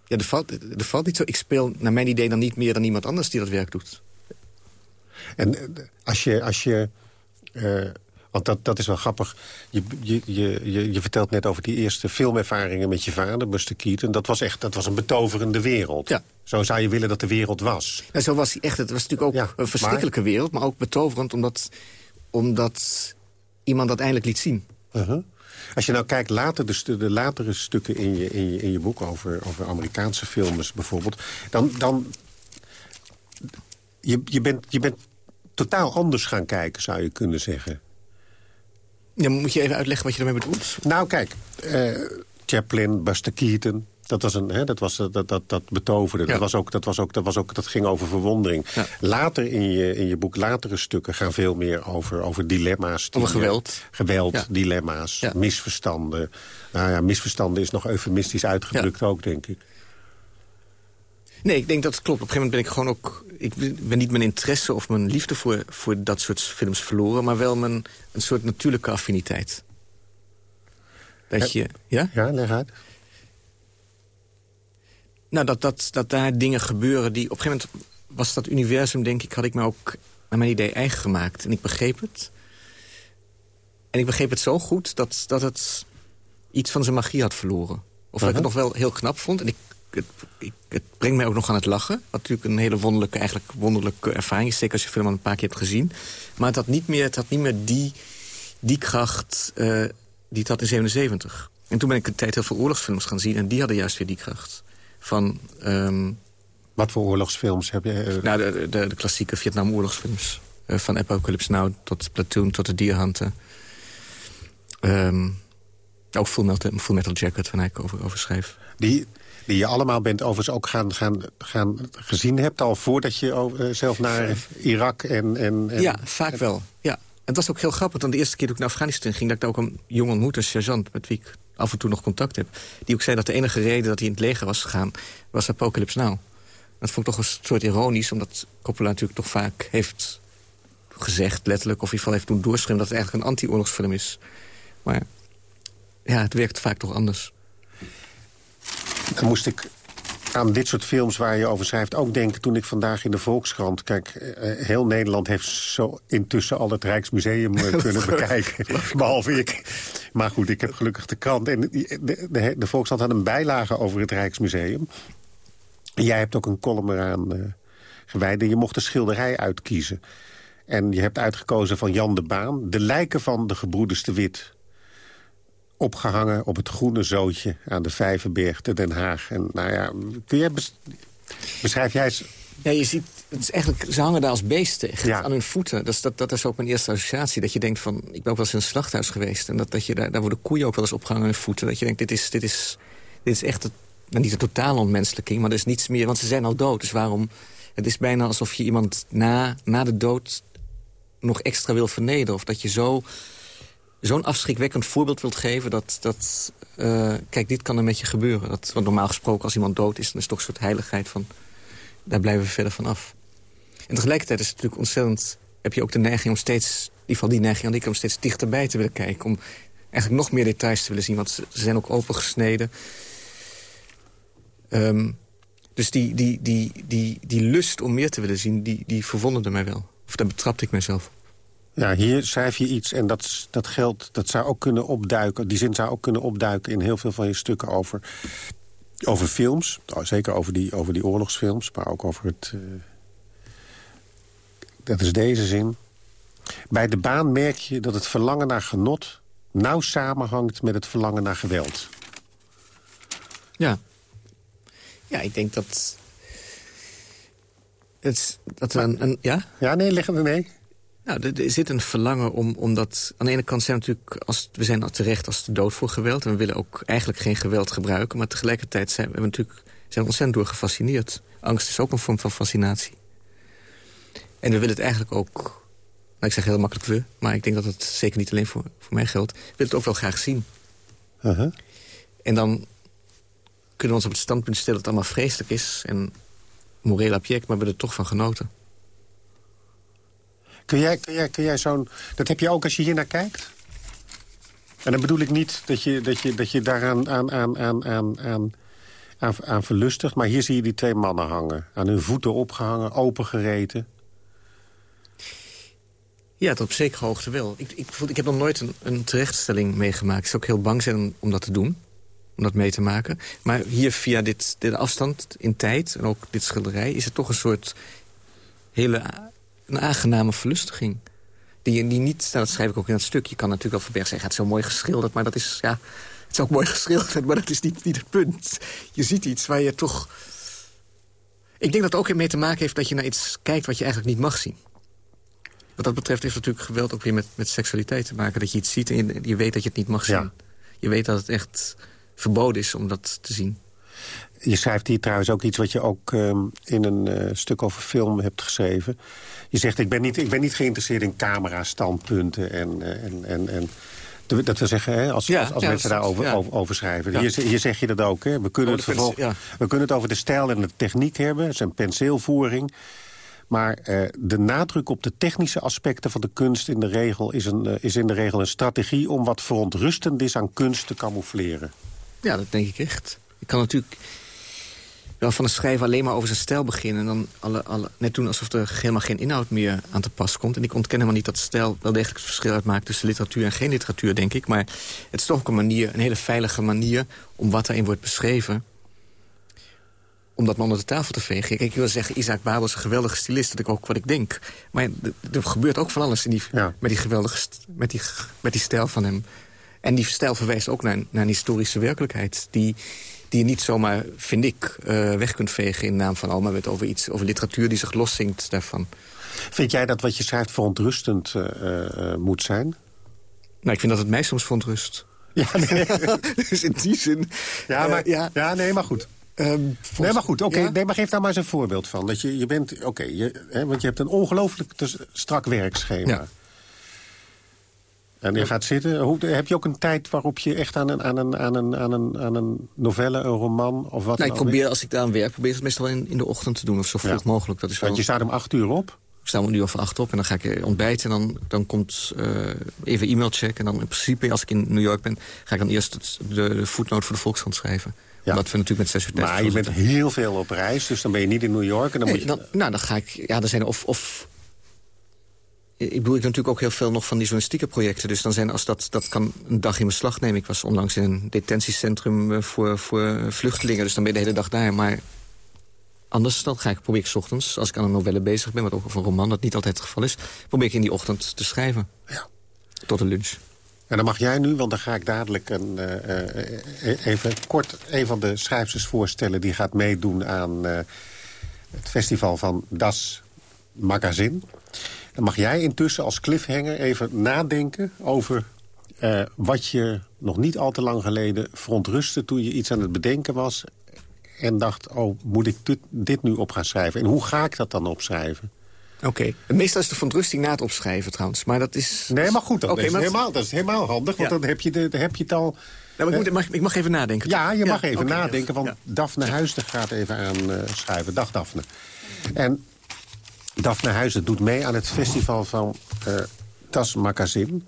ja, er valt, er valt niet zo. Ik speel naar mijn idee dan niet meer dan iemand anders die dat werk doet. En als je, als je uh, want dat, dat is wel grappig. Je, je, je, je vertelt net over die eerste filmervaringen met je vader, Buster Keaton. Dat was echt dat was een betoverende wereld. Ja. Zo zou je willen dat de wereld was. Ja, zo was hij echt. Het was natuurlijk ook ja, een verschrikkelijke maar... wereld, maar ook betoverend omdat, omdat iemand dat eindelijk liet zien. Uh -huh. Als je nou kijkt, later de, de latere stukken in je, in je, in je boek over, over Amerikaanse films bijvoorbeeld... dan, dan je, je, bent, je bent totaal anders gaan kijken, zou je kunnen zeggen. Ja, moet je even uitleggen wat je daarmee bedoelt? Nou, kijk, uh, Chaplin, Buster Keaton... Dat was een, hè, dat, was, dat, dat, dat betoverde. Ja. Dat, was ook, dat, was ook, dat, was ook, dat ging over verwondering. Ja. Later in je, in je boek, latere stukken gaan veel meer over, over dilemma's. Over geweld. Geweld, ja. dilemma's, misverstanden. Nou ja, misverstanden is nog eufemistisch uitgedrukt ook, denk ik. Nee, ik denk dat het klopt. Op een gegeven moment ben ik gewoon ook... Ik ben niet mijn interesse of mijn liefde voor, voor dat soort films verloren... maar wel mijn, een soort natuurlijke affiniteit. Dat je... Ja? Ja, leg uit. Nou, dat, dat, dat daar dingen gebeuren die... Op een gegeven moment was dat universum, denk ik... had ik me ook naar mijn idee eigen gemaakt. En ik begreep het. En ik begreep het zo goed dat, dat het iets van zijn magie had verloren. Of dat ik het nog wel heel knap vond. En ik het, ik, het, brengt mij ook nog aan het lachen. Wat natuurlijk een hele wonderlijke, eigenlijk wonderlijke ervaring is. Zeker als je film al een paar keer hebt gezien. Maar het had niet meer, het had niet meer die, die kracht uh, die het had in 77. En toen ben ik een tijd heel veel oorlogsfilms gaan zien. En die hadden juist weer die kracht. Van... Um, Wat voor oorlogsfilms heb je? Uh... Nou, de, de, de klassieke Vietnam-oorlogsfilms. Uh, van Apocalypse Now tot Platoon tot de Dierhunter. Um, ook Full Metal, Full Metal Jacket, waar ik over, over schrijf. Die, die je allemaal bent overigens ook gaan, gaan, gaan gezien hebt... al voordat je over, zelf naar Irak en, en, en... Ja, vaak wel. Ja. Het was ook heel grappig, want de eerste keer dat ik naar Afghanistan ging... dat ik daar ook een jong ontmoette, een sergeant, met wie ik af en toe nog contact heb... die ook zei dat de enige reden dat hij in het leger was gegaan... was Apocalypse Now. Dat vond ik toch een soort ironisch, omdat Coppola natuurlijk toch vaak heeft gezegd, letterlijk... of in ieder geval heeft doen doorschrijven dat het eigenlijk een anti-oorlogsfilm is. Maar ja, het werkt vaak toch anders. Dan moest ik aan dit soort films waar je over schrijft ook denken... toen ik vandaag in de Volkskrant... Kijk, heel Nederland heeft zo intussen al het Rijksmuseum [laughs] kunnen bekijken. Behalve ik. Maar goed, ik heb gelukkig de krant. En de, de, de Volkskrant had een bijlage over het Rijksmuseum. En jij hebt ook een column eraan uh, gewijd. En je mocht een schilderij uitkiezen. En je hebt uitgekozen van Jan de Baan. De lijken van de gebroeders de Wit opgehangen op het groene zootje aan de Vijverberg te Den Haag. En nou ja, kun je beschrijf jij eens... Ja, je ziet, het is eigenlijk, ze hangen daar als beesten echt, aan hun voeten. Dat is, dat, dat is ook mijn eerste associatie. Dat je denkt van, ik ben ook wel eens in een slachthuis geweest. En dat, dat je daar, daar worden koeien ook wel eens opgehangen aan hun voeten. Dat je denkt, dit is, dit is, dit is echt, het, nou, niet een totale ontmenselijking. Maar er is niets meer, want ze zijn al dood. Dus waarom, het is bijna alsof je iemand na, na de dood nog extra wil vernederen. Of dat je zo zo'n afschrikwekkend voorbeeld wilt geven... dat, dat uh, kijk, dit kan er met je gebeuren. Dat, want normaal gesproken, als iemand dood is... dan is toch een soort heiligheid van... daar blijven we verder van af. En tegelijkertijd is het natuurlijk ontzettend... heb je ook de neiging om steeds... ieder geval die neiging aan die om steeds dichterbij te willen kijken... om eigenlijk nog meer details te willen zien. Want ze, zijn ook opengesneden. Um, dus die, die, die, die, die lust om meer te willen zien, die, die verwonderde mij wel. Of daar betrapte ik mezelf ja, hier schrijf je iets en dat, dat geldt, dat zou ook kunnen opduiken. Die zin zou ook kunnen opduiken in heel veel van je stukken over, over films. Oh, zeker over die, over die oorlogsfilms, maar ook over het... Uh, dat is deze zin. Bij de baan merk je dat het verlangen naar genot... nauw samenhangt met het verlangen naar geweld. Ja. Ja, ik denk dat... Het, dat er een, een, ja? Ja, nee, leg er nee. Nou, er, er, zit een verlangen om, omdat... Aan de ene kant zijn we natuurlijk... Als, we zijn terecht als de dood voor geweld... en we willen ook eigenlijk geen geweld gebruiken... maar tegelijkertijd zijn we natuurlijk zijn ontzettend door gefascineerd. Angst is ook een vorm van fascinatie. En we willen het eigenlijk ook... Nou, ik zeg heel makkelijk we, maar ik denk dat het zeker niet alleen voor, voor mij geldt. We willen het ook wel graag zien. Uh -huh. En dan kunnen we ons op het standpunt stellen dat het allemaal vreselijk is... en moreel object, maar we hebben er toch van genoten. Kun jij, kun jij, kun jij zo'n... Dat heb je ook als je hier naar kijkt? En dan bedoel ik niet dat je, dat je, dat je daaraan aan, aan, aan, aan, aan, aan, aan verlustigt... maar hier zie je die twee mannen hangen. Aan hun voeten opgehangen, opengereten. Ja, tot op zekere hoogte wel. Ik, ik, ik heb nog nooit een, een terechtstelling meegemaakt. Ik zou ook heel bang zijn om, dat te doen om dat mee te maken. Maar hier via dit, dit afstand in tijd en ook dit schilderij... is het toch een soort hele een aangename verlustiging. Die, die niet, nou, dat schrijf ik ook in het stuk. Je kan natuurlijk wel verbergen zeggen, het is zo mooi geschilderd... maar dat is, ja, het is ook mooi geschilderd, maar dat is niet, niet het punt. Je ziet iets waar je toch... Ik denk dat het ook mee te maken heeft dat je naar iets kijkt... wat je eigenlijk niet mag zien. Wat dat betreft heeft natuurlijk geweld ook weer met, met seksualiteit te maken. Dat je iets ziet en je, je weet dat je het niet mag zien. Ja. Je weet dat het echt verboden is om dat te zien. Je schrijft hier trouwens ook iets wat je ook um, in een uh, stuk over film hebt geschreven. Je zegt, ik ben niet, ik ben niet geïnteresseerd in camera-standpunten en... Uh, en, en, en dat wil zeggen, hè, als, ja, als, als ja, mensen daarover ja. over, over schrijven. Hier, hier, zeg je dat ook. Hè? We, kunnen het vervolg, we kunnen het over de stijl en de techniek hebben. Een penseelvoering. Maar uh, de nadruk op de technische aspecten van de kunst in de regel is, een, is in de regel een strategie om wat verontrustend is aan kunst te camoufleren. Ja, dat denk ik echt. Ik kan natuurlijk wel van een schrijver alleen maar over zijn stijl beginnen... en dan alle, alle, net doen alsof er helemaal geen inhoud meer aan te pas komt. En ik ontken helemaal niet dat stijl wel degelijk het verschil uitmaakt... tussen literatuur en geen literatuur, denk ik. Maar het is toch ook een manier, een hele veilige manier... om wat daarin wordt beschreven om dat onder de tafel te vegen. Kijk, ik wil zeggen, Isaac Babel is een geweldige stylist. Dat ik ook wat ik denk. Maar er gebeurt ook van alles in die, ja. met, die geweldige, met, die, met die stijl van hem. En die stijl verwijst ook naar, naar een historische werkelijkheid... die, die je niet zomaar, vind ik, uh, weg kunt vegen in naam van... al maar met over, iets, over literatuur die zich loszinkt daarvan. Vind jij dat wat je schrijft verontrustend uh, uh, moet zijn? Nou, ik vind dat het mij soms verontrust. Ja, nee. [laughs] dus in die zin... Ja, maar, ja. ja nee, maar goed. Um, nee, maar goed, oké. Okay, ja? nee, maar geef daar maar eens een voorbeeld van. Dat je, je bent, oké, okay, want je hebt een ongelooflijk strak werkschema. Ja. En je gaat zitten. Hoe, heb je ook een tijd waarop je echt aan een, aan een, aan een, aan een, aan een novelle, een roman of wat nou, Ik probeer, als ik daar aan werk, probeer het meestal in, in de ochtend te doen. Of zo vroeg ja. mogelijk. Dat is wel... Want je staat om acht uur op? Ik sta om een uur of acht op en dan ga ik ontbijten. En dan, dan komt uh, even e-mail checken. En dan in principe, als ik in New York ben... ga ik dan eerst het, de, voetnoot voor de Volkskrant schrijven. Ja. Omdat we natuurlijk met zes uur Maar je bent heel veel op reis, dus dan ben je niet in New York. En dan nee, moet je... dan, nou, dan ga ik... Ja, er zijn of... of ik bedoel, ik natuurlijk ook heel veel nog van die journalistieke projecten. Dus dan zijn, als dat, dat kan een dag in beslag nemen. Ik was onlangs in een detentiecentrum voor, voor vluchtelingen. Dus dan ben je de hele dag daar. Maar anders dan ga ik, probeer ik 's ochtends, als ik aan een novelle bezig ben... wat ook of een roman, dat niet altijd het geval is... probeer ik in die ochtend te schrijven. Ja. Tot de lunch. En dan mag jij nu, want dan ga ik dadelijk een, uh, even kort een van de schrijfsters voorstellen... die gaat meedoen aan uh, het festival van Das Magazine. Dan mag jij intussen als cliffhanger even nadenken over uh, wat je nog niet al te lang geleden verontrustte... toen je iets aan het bedenken was en dacht, oh, moet ik dit, dit nu op gaan schrijven? En hoe ga ik dat dan opschrijven? Oké. Okay. Meestal is de verontrusting na het opschrijven trouwens. Maar dat is... Nee, maar goed, dat, okay, is, maar helemaal, dat is helemaal handig. Want ja. dan, heb je de, dan heb je het al... Nou, ik, moet, mag, ik mag even nadenken. Ja, je mag even okay, nadenken. Want Daphne Huisden gaat even aan uh, schrijven. Dag Daphne. En Daphne Huizen doet mee aan het festival van uh, Tas Magazine.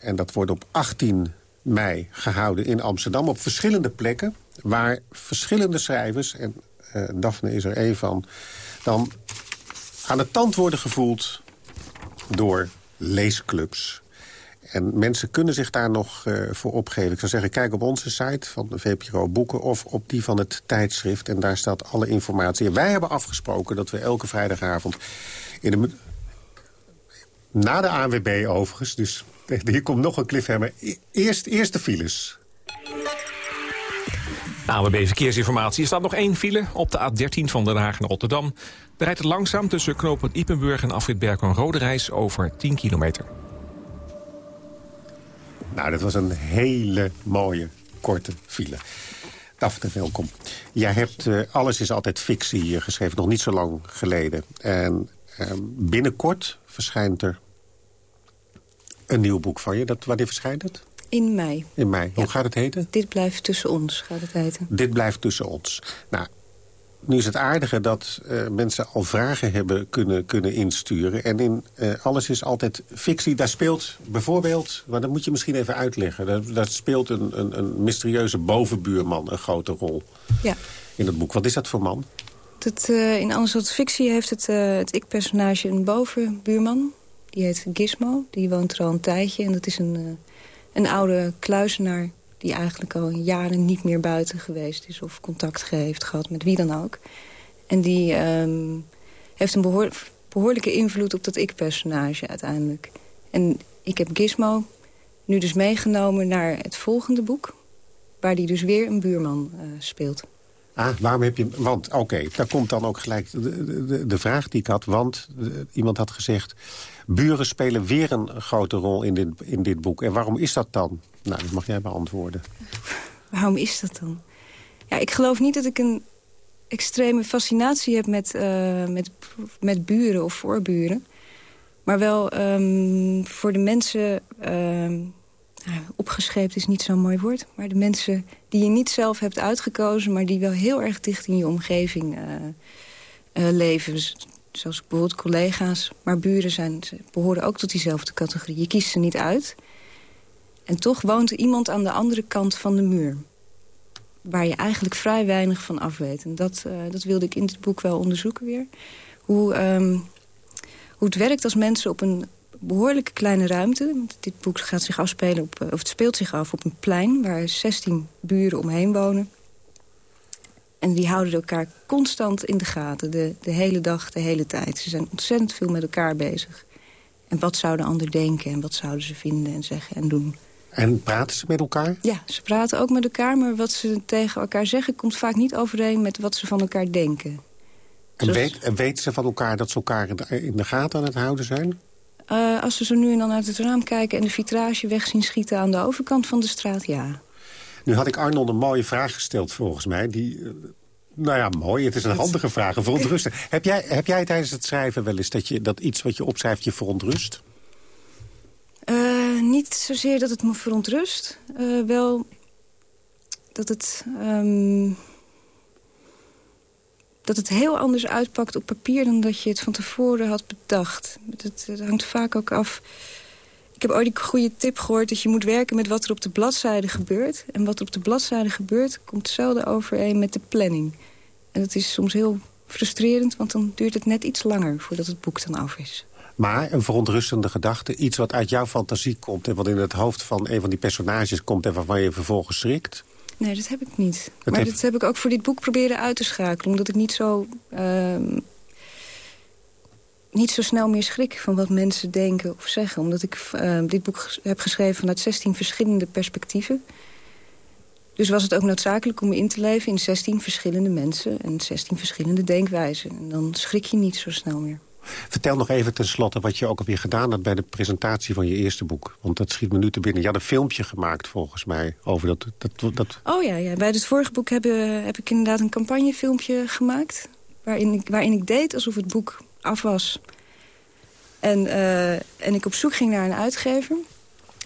En dat wordt op 18 mei gehouden in Amsterdam. Op verschillende plekken waar verschillende schrijvers... en uh, Daphne is er één van... dan aan de tand worden gevoeld door leesclubs. En mensen kunnen zich daar nog uh, voor opgeven. Ik zou zeggen, kijk op onze site van de VPRO Boeken... of op die van het tijdschrift. En daar staat alle informatie. En wij hebben afgesproken dat we elke vrijdagavond... in de Na de ANWB overigens, dus [laughs] hier komt nog een cliffhanger. E- Eerst, eerst de files. AWB Verkeersinformatie. Er staat nog één file op de A13 van Den Haag naar Rotterdam. Daar rijdt het langzaam tussen knooppunt Ipenburg en afrit Berkel Rode Reis over 10 kilometer. Nou, dat was een hele mooie, korte file. Daphne, welkom. Jij hebt eh, Alles is altijd fictie hier geschreven, nog niet zo lang geleden. En ehm, binnenkort verschijnt er een nieuw boek van je. Dat, wanneer verschijnt het? In mei. In mei. Hoe gaat het heten? Dit blijft tussen ons, gaat het heten. Dit blijft tussen ons. Nou, nu is het aardige dat eh, mensen al vragen hebben kunnen, kunnen insturen. En in eh, Alles is altijd fictie. Daar speelt bijvoorbeeld, maar dat moet je misschien even uitleggen... daar, daar speelt een, een, een mysterieuze bovenbuurman een grote rol Ja. in het boek. Wat is dat voor man? Dat, eh, in Alles wat fictie heeft het, het ik-personage een bovenbuurman. Die heet Gizmo. Die woont er al een tijdje. En dat is een, een oude kluizenaar die eigenlijk al jaren niet meer buiten geweest is... of contact heeft gehad met wie dan ook. En die ehm, heeft een behoor behoorlijke invloed op dat ik-personage uiteindelijk. En ik heb Gizmo nu dus meegenomen naar het volgende boek... waar die dus weer een buurman eh, speelt. Ah, waarom heb je... Want, oké, daar komt dan ook gelijk de, de, de vraag die ik had. Want eh, iemand had gezegd... buren spelen weer een grote rol in dit, in dit boek. En waarom is dat dan? Nou, dat mag jij beantwoorden. Waarom is dat dan? Ja, ik geloof niet dat ik een extreme fascinatie heb met, eh, met, met buren of voorburen. Maar wel ehm, voor de mensen... ehm, nou, opgescheept is niet zo'n mooi woord. Maar de mensen die je niet zelf hebt uitgekozen... maar die wel heel erg dicht in je omgeving eh, eh, leven. Dus, zoals bijvoorbeeld collega's. Maar buren zijn, behoren ook tot diezelfde categorie. Je kiest ze niet uit. En toch woont er iemand aan de andere kant van de muur. Waar je eigenlijk vrij weinig van af weet. En dat, eh, dat wilde ik in dit boek wel onderzoeken weer. Hoe, ehm, hoe het werkt als mensen op een behoorlijke kleine ruimte. Dit boek gaat zich afspelen op, eh, of het speelt zich af op een plein... waar 16 buren omheen wonen. En die houden elkaar constant in de gaten. De, de hele dag, de hele tijd. Ze zijn ontzettend veel met elkaar bezig. En wat zou de ander denken en wat zouden ze vinden en zeggen en doen. En praten ze met elkaar? Ja, ze praten ook met elkaar, maar wat ze tegen elkaar zeggen... komt vaak niet overeen met wat ze van elkaar denken. En, weet, en weten ze van elkaar dat ze elkaar in de, gaten aan het houden zijn? Uh, als ze zo nu en dan uit het raam kijken... en de vitrage weg zien schieten aan de overkant van de straat, ja. Nu had ik Arnold een mooie vraag gesteld, volgens mij. Die, uh, nou ja, mooi. Het is een handige vraag, een verontrusting. heb, jij, heb jij tijdens het schrijven wel eens dat, je, dat iets wat je opschrijft je verontrust? Uh, niet zozeer dat het me verontrust. wel dat het... Um, dat het heel anders uitpakt op papier... dan dat je het van tevoren had bedacht. Het, het hangt vaak ook af... Ik heb ooit die goede tip gehoord dat je moet werken met wat er op de bladzijde gebeurt. En wat er op de bladzijde gebeurt, komt zelden overeen met de planning. En dat is soms heel frustrerend, want dan duurt het net iets langer voordat het boek dan af is. Maar een verontrustende gedachte, iets wat uit jouw fantasie komt... en wat in het hoofd van een van die personages komt en waarvan je vervolgens schrikt... Nee, dat heb ik niet. Dat maar heb... dat heb ik ook voor dit boek proberen uit te schakelen. Omdat ik niet zo, uh, niet zo snel meer schrik van wat mensen denken of zeggen. Omdat ik uh, dit boek heb geschreven vanuit 16 verschillende perspectieven. Dus was het ook noodzakelijk om me in te leven in 16 verschillende mensen... en 16 verschillende denkwijzen. En dan schrik je niet zo snel meer. Vertel nog even tenslotte wat je ook alweer gedaan had... bij de presentatie van je eerste boek. Want dat schiet me nu te binnen. Je had een filmpje gemaakt, volgens mij, over dat... dat, dat... Oh ja, ja, bij het vorige boek heb, ik inderdaad een campagnefilmpje gemaakt... Waarin ik, waarin ik deed alsof het boek af was. En, uh, en ik op zoek ging naar een uitgever.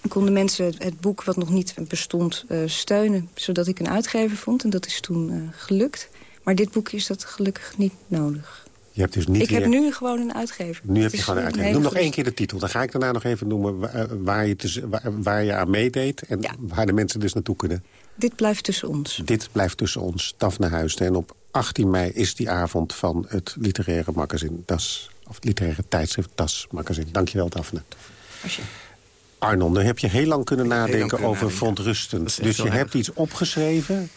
Konden mensen het boek, wat nog niet bestond, uh, steunen... zodat ik een uitgever vond. En dat is toen uh, gelukt. Maar dit boek is dat gelukkig niet nodig. Je hebt dus niet ik weer... heb nu gewoon een uitgever. Nu heb je gewoon een uitgever. Noem nog één keer de titel. Dan ga ik daarna nog even noemen waar, waar je, waar, waar, je aan meedeed... en ja. waar de mensen dus naartoe kunnen. Dit blijft tussen ons. Dit blijft tussen ons, Daphne Huisten. En op 18 mei is die avond van het literaire magazine Das... of het literaire tijdschrift Das magazine. Dankjewel, Daphne. Arnon, dan heb je heel lang kunnen nadenken lang kunnen over verontrustend. Dus je hebt iets opgeschreven...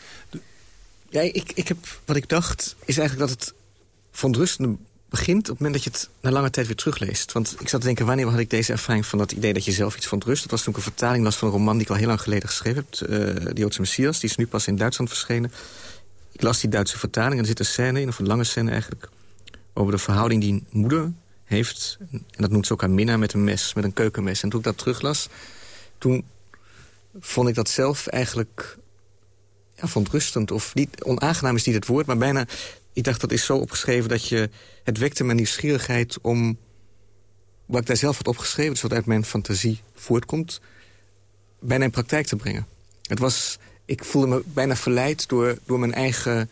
Ja, ik, ik heb, wat ik dacht is eigenlijk dat het verontrustende begint op het moment dat je het na lange tijd weer terugleest. Want ik zat te denken, wanneer had ik deze ervaring van dat idee dat je zelf iets verontrust? Dat was toen ik een vertaling las van een roman die ik al heel lang geleden geschreven heb. Uh, de Joodse Messias, die is nu pas in Duitsland verschenen. Ik las die Duitse vertaling en er zit een scène in, of een lange scène eigenlijk... over de verhouding die een moeder heeft. En dat noemt ze ook aan Minna met een mes, met een keukenmes. En toen ik dat teruglas, toen vond ik dat zelf eigenlijk ja, verontrustend. Of niet, onaangenaam is niet het woord, maar bijna... Ik dacht, dat is zo opgeschreven dat je... Het wekte mijn nieuwsgierigheid om... Wat ik daar zelf had opgeschreven, dus wat uit mijn fantasie voortkomt... bijna in praktijk te brengen. Het was, ik voelde me bijna verleid door, door mijn eigen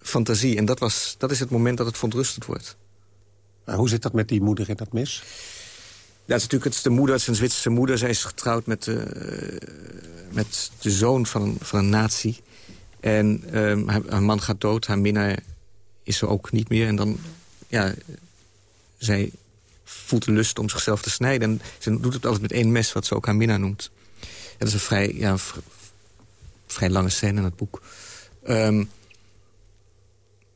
fantasie. En dat, was, dat is het moment dat het verontrustend wordt. Maar hoe zit dat met die moeder in dat mis? Dat is natuurlijk het is de moeder, het is een Zwitserse moeder. Zij is getrouwd met, uh, met de zoon van een, van een nazi. En uh, haar, man gaat dood, haar minnaar is er ook niet meer. En dan, ja, zij voelt de lust om zichzelf te snijden. En ze doet het altijd met één mes, wat ze ook haar minnaar noemt. dat is een vrij, ja, vrij lange scène in het boek. Um,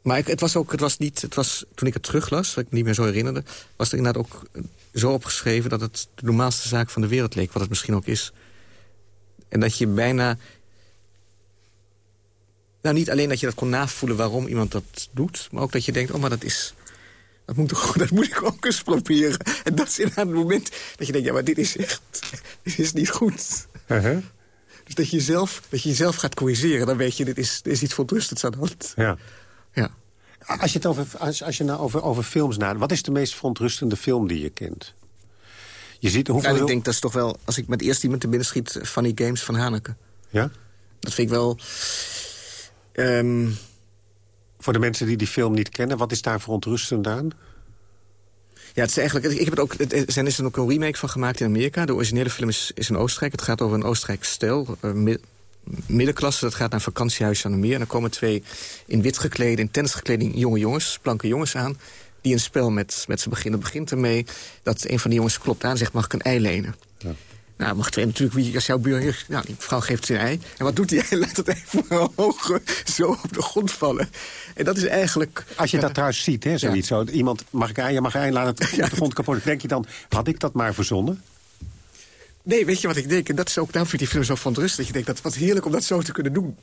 maar ik, het was ook, het was niet, het was, toen ik het teruglas, wat ik me niet meer zo herinnerde... was er inderdaad ook zo opgeschreven dat het de normaalste zaak van de wereld leek. Wat het misschien ook is. En dat je bijna... Nou, niet alleen dat je dat kon navoelen waarom iemand dat doet... maar ook dat je denkt, oh, maar dat is... Dat moet, toch, dat moet ik ook eens proberen. En dat is inderdaad het moment dat je denkt, ja, maar dit is echt... Dit is niet goed. Uh-huh. Dus dat je, jezelf, dat je jezelf gaat corrigeren, dan weet je, dit is, dit is iets verontrustends aan de hand. Ja. Ja. Als je, het over, als, als je nou over, over films nadenkt... wat is de meest verontrustende film die je kent? Je ziet hoeveel... Ja, ik denk dat is toch wel... als ik met eerst iemand te binnen schiet... Funny Games van Haneke. Ja? Dat vind ik wel... Um... Voor de mensen die die film niet kennen... wat is daar verontrustend aan? Ja, het is eigenlijk, ik heb het ook, er is er ook een remake van gemaakt in Amerika. De originele film is, is in Oostenrijk. Het gaat over een Oostenrijk stel, uh, middenklasse. Dat gaat naar een vakantiehuis aan de meer. En dan komen twee in wit geklede, in tennisgekleding jonge jongens, planke jongens aan. Die een spel met, met ze beginnen. begint ermee dat een van die jongens klopt aan en zegt, mag ik een ei lenen? Ja. Nou, mag twee natuurlijk, wie als jouw buur... Nou, die vrouw geeft zijn ei. En wat doet hij? [laughs] Hij laat het even omhoog zo op de grond vallen. En dat is eigenlijk... Als je dat trouwens ziet, hè, zoiets. Zo, iemand, mag ik ei, je mag ei, laat het op de grond kapot. Denk je dan, had ik dat maar verzonnen? Nee, weet je wat ik denk? En dat is ook, daarom vind ik die film zo verontrustend. Dat je denkt, dat wat heerlijk om dat zo te kunnen doen.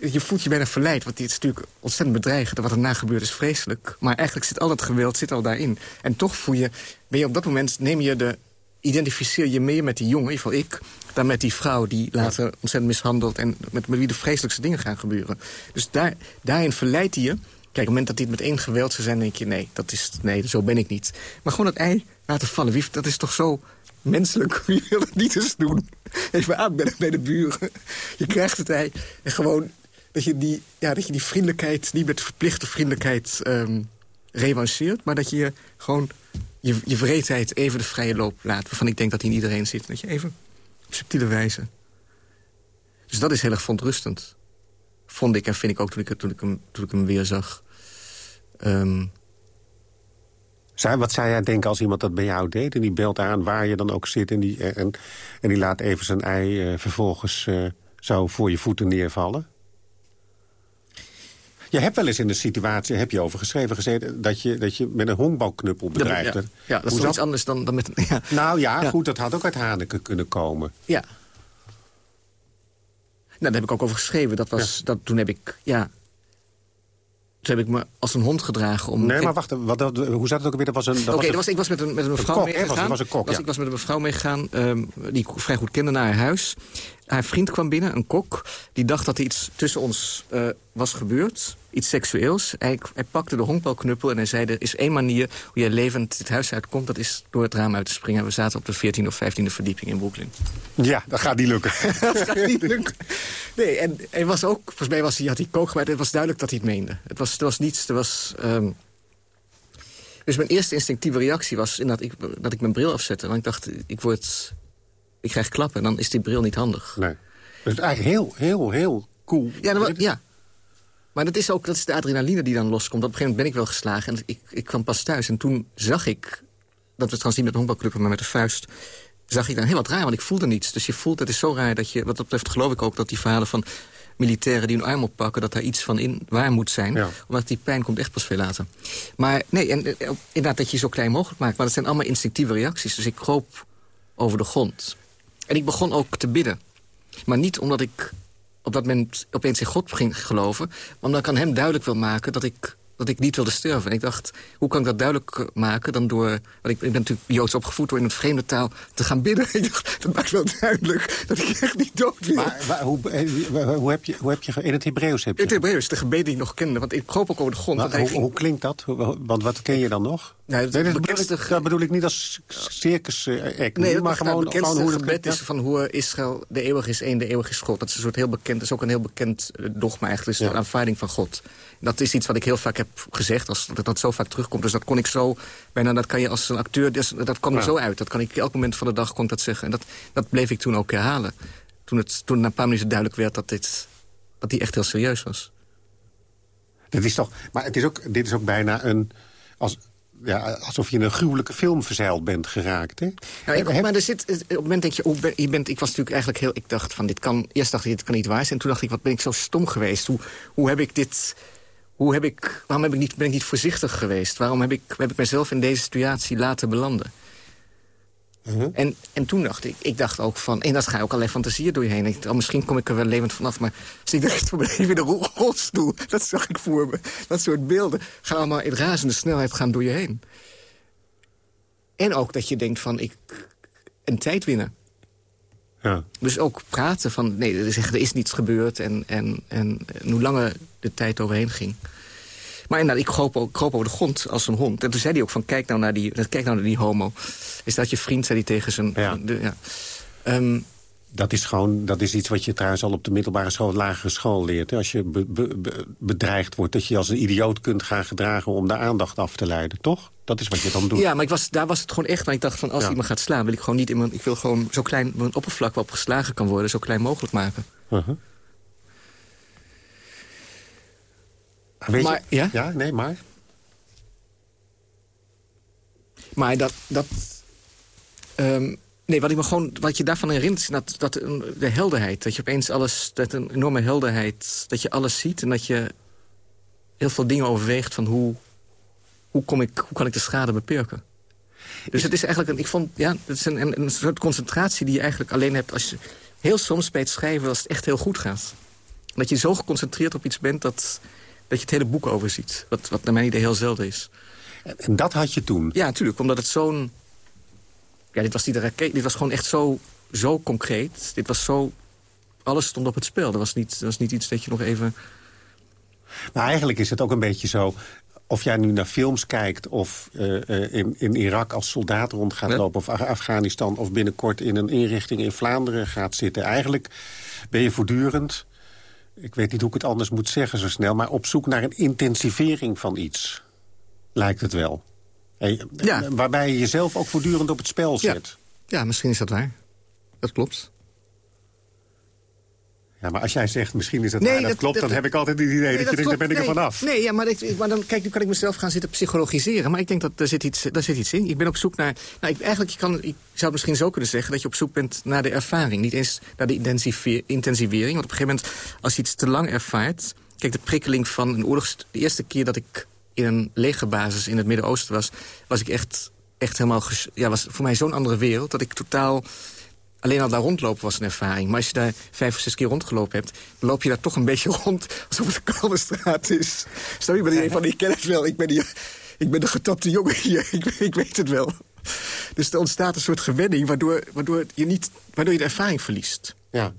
Je voelt je bijna verleid, want dit is natuurlijk ontzettend bedreigend. Wat erna gebeurt is vreselijk. Maar eigenlijk zit al het geweld zit al daarin. En toch voel je, ben je op dat moment, neem je de, identificeer je meer met die jongen, in ieder geval ik... dan met die vrouw die later ontzettend mishandelt... en met, met wie de vreselijkste dingen gaan gebeuren. Dus daar, daarin verleidt hij je... Kijk, op het moment dat dit met één geweld zou zijn, denk je... nee, dat is, nee, zo ben ik niet. Maar gewoon het ei laten vallen, wie, dat is toch zo menselijk. Wie wil het niet eens doen? Even aanbellen bij de buren. Je krijgt het ei. En gewoon dat je die, ja, dat je die vriendelijkheid... niet met verplichte vriendelijkheid um, revanceert... maar dat je gewoon je, je even de vrije loop laat... waarvan ik denk dat in iedereen zit. Dat je even op subtiele wijze... Dus dat is heel erg verontrustend. Vond ik en vind ik ook toen ik, toen ik, hem, weer zag. Um, wat zou jij denken als iemand dat bij jou deed? En die belt aan waar je dan ook zit... en die, en, en die laat even zijn ei uh, vervolgens uh, zo voor je voeten neervallen? Je hebt wel eens in de situatie, heb je over geschreven gezeten... dat je, dat je met een honkbalknuppel bedreigt. Ja, ja, dat is iets anders dan, dan met... Ja. Nou ja, goed, dat had ook uit Haneke kunnen komen. Ja. Nou, daar heb ik ook over geschreven. Dat was, dat, toen heb ik, ja, toen heb ik me als een hond gedragen. Om nee, maar wacht, wat, hoe zat het ook weer? Dat was een. Oké, was, ik was met een, met een mevrouw meegegaan. Was, was een kok, Ik was met een mevrouw meegegaan um, die ik vrij goed kende naar haar huis. Haar vriend kwam binnen, een kok. Die dacht dat er iets tussen ons uh, was gebeurd. Iets seksueels. Hij, hij, pakte de honkbalknuppel en hij zei... er is één manier hoe je levend dit huis uitkomt. Dat is door het raam uit te springen. We zaten op de 14e of 15e verdieping in Brooklyn. Ja, dat gaat niet lukken. [laughs] dat gaat niet lukken. Nee, en hij was ook... Volgens mij was hij, had hij kook gemaakt. Het was duidelijk dat hij het meende. Het was, er was niets... Er was... Um, dus mijn eerste instinctieve reactie was dat ik, dat ik mijn bril afzette. Want ik dacht, ik word ik krijg klappen en dan is die bril niet handig. Nee. Dus het is eigenlijk heel, heel, heel cool. Ja, dan, ja. Maar dat is ook dat is de adrenaline die dan loskomt. Op een gegeven moment ben ik wel geslagen en ik, ik kwam pas thuis. En toen zag ik, dat we het gaan zien met de honkbalclub, maar met de vuist zag ik dan heel wat raar, want ik voelde niets. Dus je voelt, het is zo raar dat je, wat dat betreft geloof ik ook dat die verhalen van militairen die hun arm oppakken... dat daar iets van in waar moet zijn. Omdat die pijn komt echt pas veel later. Maar nee, en, eh, inderdaad dat je je zo klein mogelijk maakt. Maar dat zijn allemaal instinctieve reacties. Dus ik kroop over de grond. En ik begon ook te bidden. Maar niet omdat ik op dat moment opeens in God ging geloven... maar omdat ik aan hem duidelijk wil maken dat ik dat ik niet wilde sterven. En ik dacht, hoe kan ik dat duidelijk maken dan door... Want ik, ik ben natuurlijk Joods opgevoed door in een vreemde taal te gaan bidden. [laughs] Ik dacht, dat maakt wel duidelijk dat ik echt niet dood wil. Maar, hoe, eh, hoe, heb je, hoe heb je... In het Hebreeuws heb je... In het Hebreeuws, de gebeden die ik nog kende. Want ik kroop ook over de grond. hoe, hoe, klinkt dat? Want wat ken je dan nog? Nou, dat, bekendste... bedoel ik, dat bedoel ik niet als circus uh, act, nee, maar gewoon, het gewoon hoe het gebed is van hoe Israël de eeuwig is één, de eeuwig is God. Dat is een soort heel bekend, dat is ook een heel bekend dogma eigenlijk, is de aanvaarding van God. Dat is iets wat ik heel vaak heb gezegd, als dat, dat zo vaak terugkomt. Dus dat kon ik zo, bijna dat kan je als een acteur, dus, dat kwam er zo uit. Dat kan ik elk moment van de dag kon dat zeggen. En dat, dat bleef ik toen ook herhalen. Toen het toen na een paar minuten duidelijk werd dat dit, dat die echt heel serieus was. Dat is toch, maar het is ook, dit is ook bijna een... Als, ja, alsof je in een gruwelijke film verzeild bent geraakt. Hè? Nou, ik, maar er zit, op het moment denk je, oh, ben, je bent, ik was natuurlijk eigenlijk heel, ik dacht van dit kan, eerst dacht ik dit kan niet waar zijn, en toen dacht ik wat ben ik zo stom geweest, hoe, hoe heb ik dit, hoe heb ik, waarom heb ik niet, ben ik niet voorzichtig geweest? Waarom heb ik, heb ik mezelf in deze situatie laten belanden? Mhm. en, en toen dacht ik, ik dacht ook van... en dat ga je ook allerlei fantasieën door je heen. Ik, oh, misschien kom ik er wel levend vanaf, maar... Dus ik dacht, van even in de rolstoel. [laughs] Dat zag ik voor me. Dat soort beelden gaan allemaal in razende snelheid gaan door je heen. En ook dat je denkt van, ik... een tijd winnen. Ja. Dus ook praten van, nee, zeggen, er is niets gebeurd... en, en, en, en hoe langer de tijd overheen ging... Maar inderdaad, ik kroop, kroop over de grond als een hond. En toen zei hij ook van, kijk nou naar die, kijk nou naar die homo. Is dat je vriend, zei hij tegen zijn... Ja. De, ja. Um, dat is gewoon, dat is iets wat je trouwens al op de middelbare school, lagere school leert. Hè? Als je be, be, bedreigd wordt, dat je als een idioot kunt gaan gedragen om de aandacht af te leiden, toch? Dat is wat je dan doet. Ja, maar ik was, daar was het gewoon echt. Maar ik dacht van, als ja. iemand gaat slaan, wil ik gewoon niet in mijn, ik wil gewoon zo klein, een oppervlak waarop geslagen kan worden, zo klein mogelijk maken. Uh -huh. Weet maar, je? Ja? ja, nee, maar? Maar dat... dat um, nee, wat, ik me gewoon, wat je daarvan herinnert is dat, dat de helderheid. Dat je opeens alles... Dat een enorme helderheid... Dat je alles ziet en dat je heel veel dingen overweegt van hoe... Hoe, kom ik, hoe kan ik de schade beperken? Dus het is eigenlijk een, ik vond, ja, het is een, een, een soort concentratie die je eigenlijk alleen hebt als je heel soms bij het schrijven als het echt heel goed gaat. Dat je zo geconcentreerd op iets bent dat, dat je het hele boek overziet. Wat, wat naar mijn idee heel zelden is. En dat had je toen? Ja, natuurlijk. Omdat het zo'n... Ja, dit was, die raket, dit was gewoon echt zo, zo concreet. Dit was zo... Alles stond op het spel. Dat was niet, dat was niet iets dat je nog even... Maar eigenlijk is het ook een beetje zo... Of jij nu naar films kijkt of uh, in, in Irak als soldaat rond gaat lopen... of Afghanistan of binnenkort in een inrichting in Vlaanderen gaat zitten. Eigenlijk ben je voortdurend ik weet niet hoe ik het anders moet zeggen zo snel... maar op zoek naar een intensivering van iets, lijkt het wel. ja. Waarbij je jezelf ook voortdurend op het spel zet. Ja. ja, misschien is dat waar. Dat klopt. Ja, maar als jij zegt, misschien is dat nee, dat, klopt... dan heb ik altijd het idee nee, dat, je denkt, daar ben ik er vanaf. Nee, ja, maar, maar dan, kijk, nu kan ik mezelf gaan zitten psychologiseren. Maar ik denk dat er zit iets, daar zit iets in. Ik ben op zoek naar... Nou, ik, eigenlijk, je kan, ik zou het misschien zo kunnen zeggen... dat je op zoek bent naar de ervaring. Niet eens naar de intensivering. Want op een gegeven moment, als je iets te lang ervaart... Kijk, de prikkeling van een oorlog... De eerste keer dat ik in een legerbasis in het Midden-Oosten was... was ik echt, echt helemaal... Ja, was voor mij zo'n andere wereld... dat ik totaal alleen al daar rondlopen was een ervaring. Maar als je daar vijf of zes keer rondgelopen hebt... dan loop je daar toch een beetje [laughs] rond alsof het een Kalverstraat is. Snap je? Ben van, ik ken het wel. Ik ben, die, ik ben de getapte jongen hier. [laughs] Ik, ik weet het wel. Dus er ontstaat een soort gewenning... waardoor, waardoor, je, niet, waardoor je de ervaring verliest. Ja.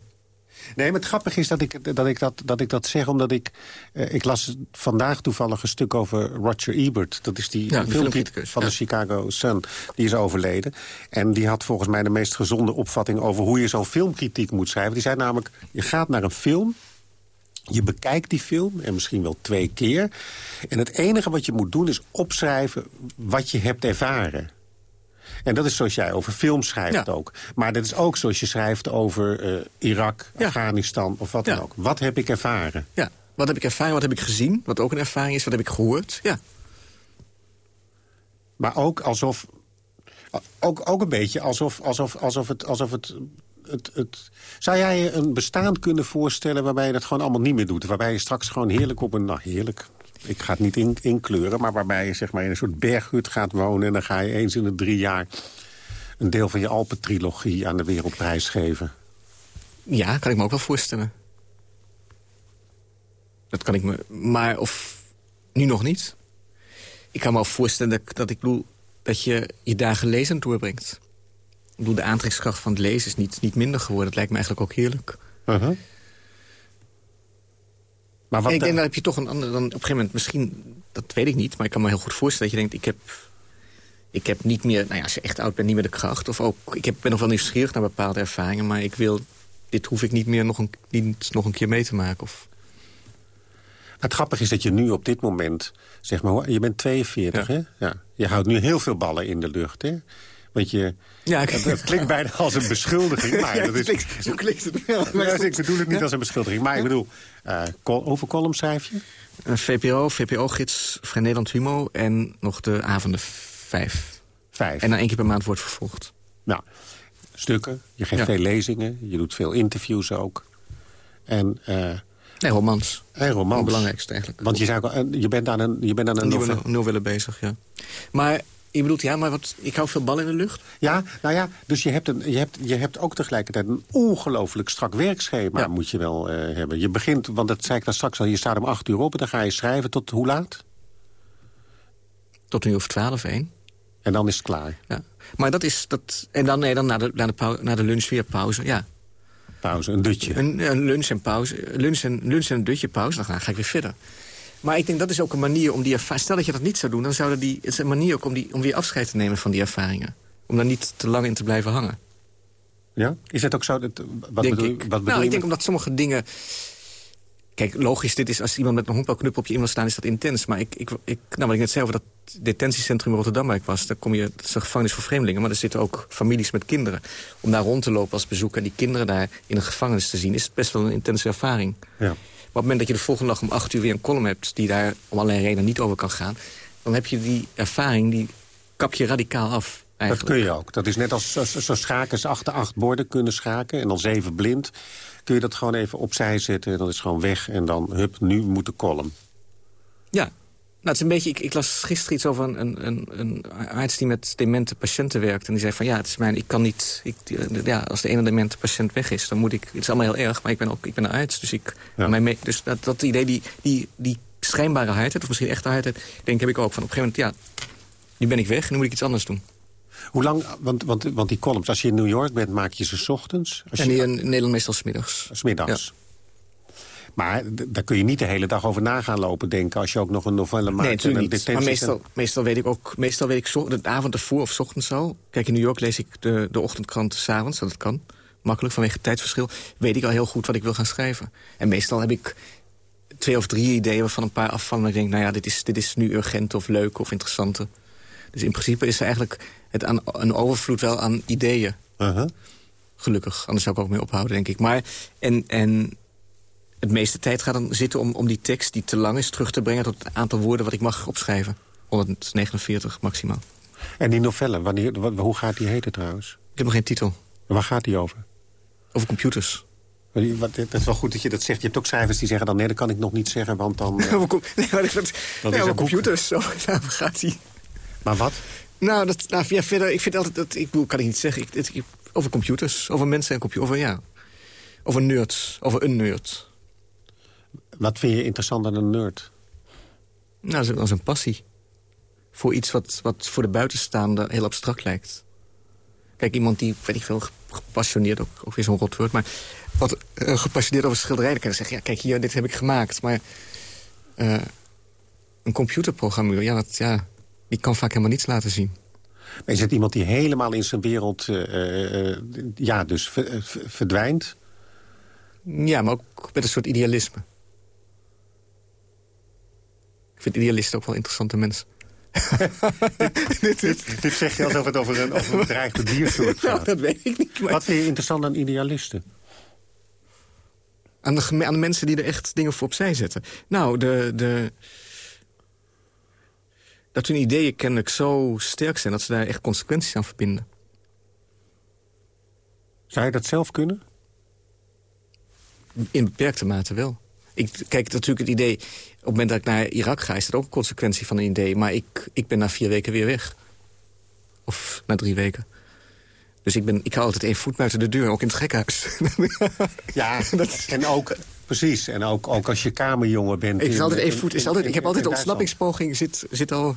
Nee, maar het grappige is dat ik dat, ik dat, dat, ik dat zeg... omdat ik... Eh, ik las vandaag toevallig een stuk over Roger Ebert. Dat is die ja, filmcriticus van de Chicago Sun. Die is overleden. En die had volgens mij de meest gezonde opvatting... over hoe je zo'n filmkritiek moet schrijven. Die zei namelijk, je gaat naar een film... Je bekijkt die film, en misschien wel twee keer. En het enige wat je moet doen is opschrijven wat je hebt ervaren. En dat is zoals jij over film schrijft ook. Maar dat is ook zoals je schrijft over uh, Irak, Afghanistan of wat dan ook. Wat heb ik ervaren? Ja, wat heb ik ervaren, wat heb ik gezien? Wat ook een ervaring is, wat heb ik gehoord? Ja. Maar ook alsof... Ook, ook een beetje alsof, alsof, alsof, het, alsof het het, het, zou jij je een bestaan kunnen voorstellen waarbij je dat gewoon allemaal niet meer doet? Waarbij je straks gewoon heerlijk op een... Nou, heerlijk, ik ga het niet in, inkleuren... maar waarbij je zeg maar, in een soort berghut gaat wonen... en dan ga je eens in de drie jaar een deel van je Alpentrilogie aan de wereld prijsgeven. Ja, kan ik me ook wel voorstellen. Dat kan ik me... Maar of... Nu nog niet. Ik kan me wel voorstellen dat, dat ik bedoel... dat je je dagen lezen doorbrengt. Ik bedoel, de aantrekkingskracht van het lezen is niet, niet minder geworden. Dat lijkt me eigenlijk ook heerlijk. Uh-huh. Maar wat en ik de- denk, dan heb je toch een andere... Dan op een gegeven moment misschien... Dat weet ik niet, maar ik kan me heel goed voorstellen... dat je denkt, ik heb, ik heb niet meer... Nou ja, als je echt oud bent, niet meer de kracht. Of ook, ik heb, ben nog wel nieuwsgierig naar bepaalde ervaringen... maar ik wil... Dit hoef ik niet meer nog een, niet nog een keer mee te maken. Of, Het grappige is dat je nu op dit moment, zeg maar, hoor, je bent 42, hè? Ja. Je houdt nu heel veel ballen in de lucht, hè? Want je, Ja, ik- het klinkt bijna als een beschuldiging, maar [laughs] Ja, dat is... klinkt- zo klinkt het wel. Ja, ik bedoel het niet als een beschuldiging, maar ik bedoel, eh, col- hoeveel columns schrijf je? Een VPRO, VPO-gids, Vrij Nederland Humo... en nog de avonden vijf. Vijf. En dan één keer per maand wordt vervolgd. Nou, stukken, je geeft Ja. veel lezingen, je doet veel interviews ook. En, eh Nee, romans. en romans. Het belangrijkste eigenlijk. Want je, eh, je bent aan een, je bent aan een nieuwe novelle bezig, ja. Maar je bedoelt, ja, maar wat, ik hou veel bal in de lucht. Ja, nou ja, dus je hebt, een, je hebt, je hebt ook tegelijkertijd een ongelooflijk strak werkschema Ja. moet je wel eh, hebben. Je begint, want dat zei ik daar straks al, je staat om acht uur op en dan ga je schrijven tot hoe laat? Tot uur of twaalf, één. En dan is het klaar. Ja. Maar dat is... Dat, en dan, nee, dan na, de, na, de pau- na de lunch weer pauze, ja. Pauze, een dutje. Een, een lunch en pauze. Lunch en, lunch en een dutje pauze, dan ga ik weer verder. Maar ik denk dat is ook een manier om die ervaring... Stel dat je dat niet zou doen, dan zou die, het is een manier ook om, die, om weer afscheid te nemen van die ervaringen. Om daar niet te lang in te blijven hangen. Ja? Is het ook zo? Dat, wat denk bedoel, ik. Wat bedoel nou, je ik denk omdat sommige dingen... Kijk, logisch, dit is als iemand met een honkbalknuppel op je wil staan... is dat intens. Maar ik, ik, ik, nou, wat ik net zei over dat detentiecentrum in Rotterdam waar ik was... daar kom je, het is een gevangenis voor vreemdelingen... maar er zitten ook families met kinderen. Om daar rond te lopen als bezoeker... en die kinderen daar in een gevangenis te zien... is best wel een intense ervaring. Ja. Op het moment dat je de volgende dag om acht uur weer een column hebt... die daar om allerlei redenen niet over kan gaan... dan heb je die ervaring, die kap je radicaal af. Dat Eigenlijk. kun je ook. Dat is net als zo, zo schakers achter acht borden kunnen schaken... en dan zeven blind. Kun je dat gewoon even opzij zetten en dan is het gewoon weg. En dan, hup, nu moet de column. Ja. Nou, het is een beetje, ik, ik las gisteren iets over een, een, een, arts die met demente patiënten werkt. En die zei van ja, het is mijn, ik kan niet. Ik, ja, als de ene demente patiënt weg is, dan moet ik. Het is allemaal heel erg, maar ik ben ook ik ben een arts. Dus, ik, Ja. mijn dus dat, dat idee, die, die, die schijnbare hardheid, of misschien echte hardheid, denk heb ik ook van op een gegeven moment, ja, nu ben ik weg nu moet ik iets anders doen. Hoe lang, want, want, want die columns, als je in New York bent, maak je ze 's ochtends. Als En je, die in Nederland meestal smiddags. Smiddags. Maar daar kun je niet de hele dag over na gaan lopen denken... als je ook nog een novelle maakt. Nee, natuurlijk een niet. Maar meestal, meestal weet ik ook, meestal weet ik zo, de avond ervoor of ochtends al. Kijk, in New York lees ik de, de ochtendkrant s'avonds, dat kan. Makkelijk, vanwege het tijdsverschil. Weet ik al heel goed wat ik wil gaan schrijven. En meestal heb ik twee of drie ideeën waarvan een paar afvallen. En ik denk, nou ja, dit is, dit is nu urgent of leuk of interessante. Dus in principe is er eigenlijk het aan, een overvloed wel aan ideeën. Uh-huh. Gelukkig, anders zou ik ook mee ophouden, denk ik. Maar, en, en het meeste tijd gaat dan zitten om, om die tekst die te lang is... terug te brengen tot het aantal woorden wat ik mag opschrijven. 149 maximaal. En die novelle, wanneer, wa- hoe gaat die heten trouwens? Ik heb nog geen titel. En waar gaat die over? Over computers. Dat is wel goed dat je dat zegt. Je hebt ook schrijvers die zeggen dan... nee, dat kan ik nog niet zeggen, want dan... [laughs] [laughs] nee, maar ik, dat, is nee, een over computers. [laughs] Zo, gaat die. Maar wat? Nou, dat, nou ja, verder, ik vind altijd... Dat, ik bedoel, kan ik niet zeggen. Ik, het- ik- over computers. Over mensen en computers. Over, ja. Over nerds. Over een nerd. Wat vind je interessant aan een nerd? Nou, dat is, een passie. Voor iets wat, wat voor de buitenstaande heel abstract lijkt. Kijk, iemand die, weet ik veel, gepassioneerd... ook, ook weer zo'n rotwoord, maar... wat eh, gepassioneerd over schilderijen kan zeggen... ja, kijk hier, dit heb ik gemaakt, maar... eh, een computerprogrammeur, ja, dat, ja, die kan vaak helemaal niets laten zien. Maar Is het iemand die helemaal in zijn wereld... eh, ja, dus ver- ver- verdwijnt? Ja, maar ook met een soort idealisme. Ik vind idealisten ook wel interessante mensen. [laughs] dit, dit zeg je alsof het over een, over een bedreigde diersoort [laughs] Nou, dat weet ik niet. Maar... Wat vind je interessant aan idealisten? Aan de, geme- aan de mensen die er echt dingen voor opzij zetten. Nou, de, de, dat hun ideeën kennelijk zo sterk zijn... dat ze daar echt consequenties aan verbinden. Zou je dat zelf kunnen? In beperkte mate wel. Ik kijk natuurlijk het idee... op het moment dat ik naar Irak ga... is dat ook een consequentie van een idee. Maar ik, ik ben na vier weken weer weg. Of na drie weken. Dus ik, ben, ik hou altijd één voet buiten de deur, ook in het gekhuis. [laughs] ja, dat... en ook... Precies, en ook, ook als je kamerjongen bent... Ik, altijd één voet, is altijd, ik heb altijd de ontsnappingspoging zit, zit al...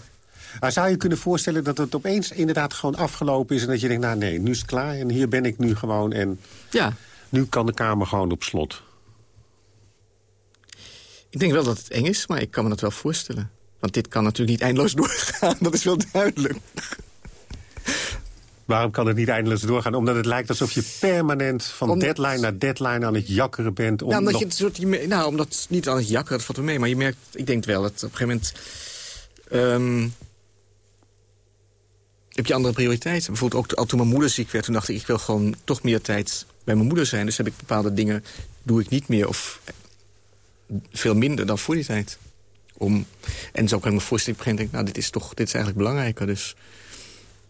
Maar zou je kunnen voorstellen dat het opeens inderdaad gewoon afgelopen is... en dat je denkt, nou nee, nu is het klaar en hier ben ik nu gewoon... en ja. nu kan de kamer gewoon op slot. Ik denk wel dat het eng is, maar ik kan me dat wel voorstellen. Want dit kan natuurlijk niet eindeloos [laughs] doorgaan, dat is wel duidelijk. Waarom kan het niet eindeloos doorgaan? Omdat het lijkt alsof je permanent van deadline naar deadline aan het jakkeren bent. Om ja, omdat je het soort, nou, omdat niet aan het jakkeren, dat valt er mee. Maar je merkt, ik denk wel dat op een gegeven moment... Um, heb je andere prioriteiten. Bijvoorbeeld ook al toen mijn moeder ziek werd, toen dacht ik... ik wil gewoon toch meer tijd bij mijn moeder zijn. Dus heb ik bepaalde dingen, doe ik niet meer. Of veel minder dan voor die tijd. Om, en zo kan ik me voorstellen, moment denk nou, dit is toch dit is eigenlijk belangrijker. Dus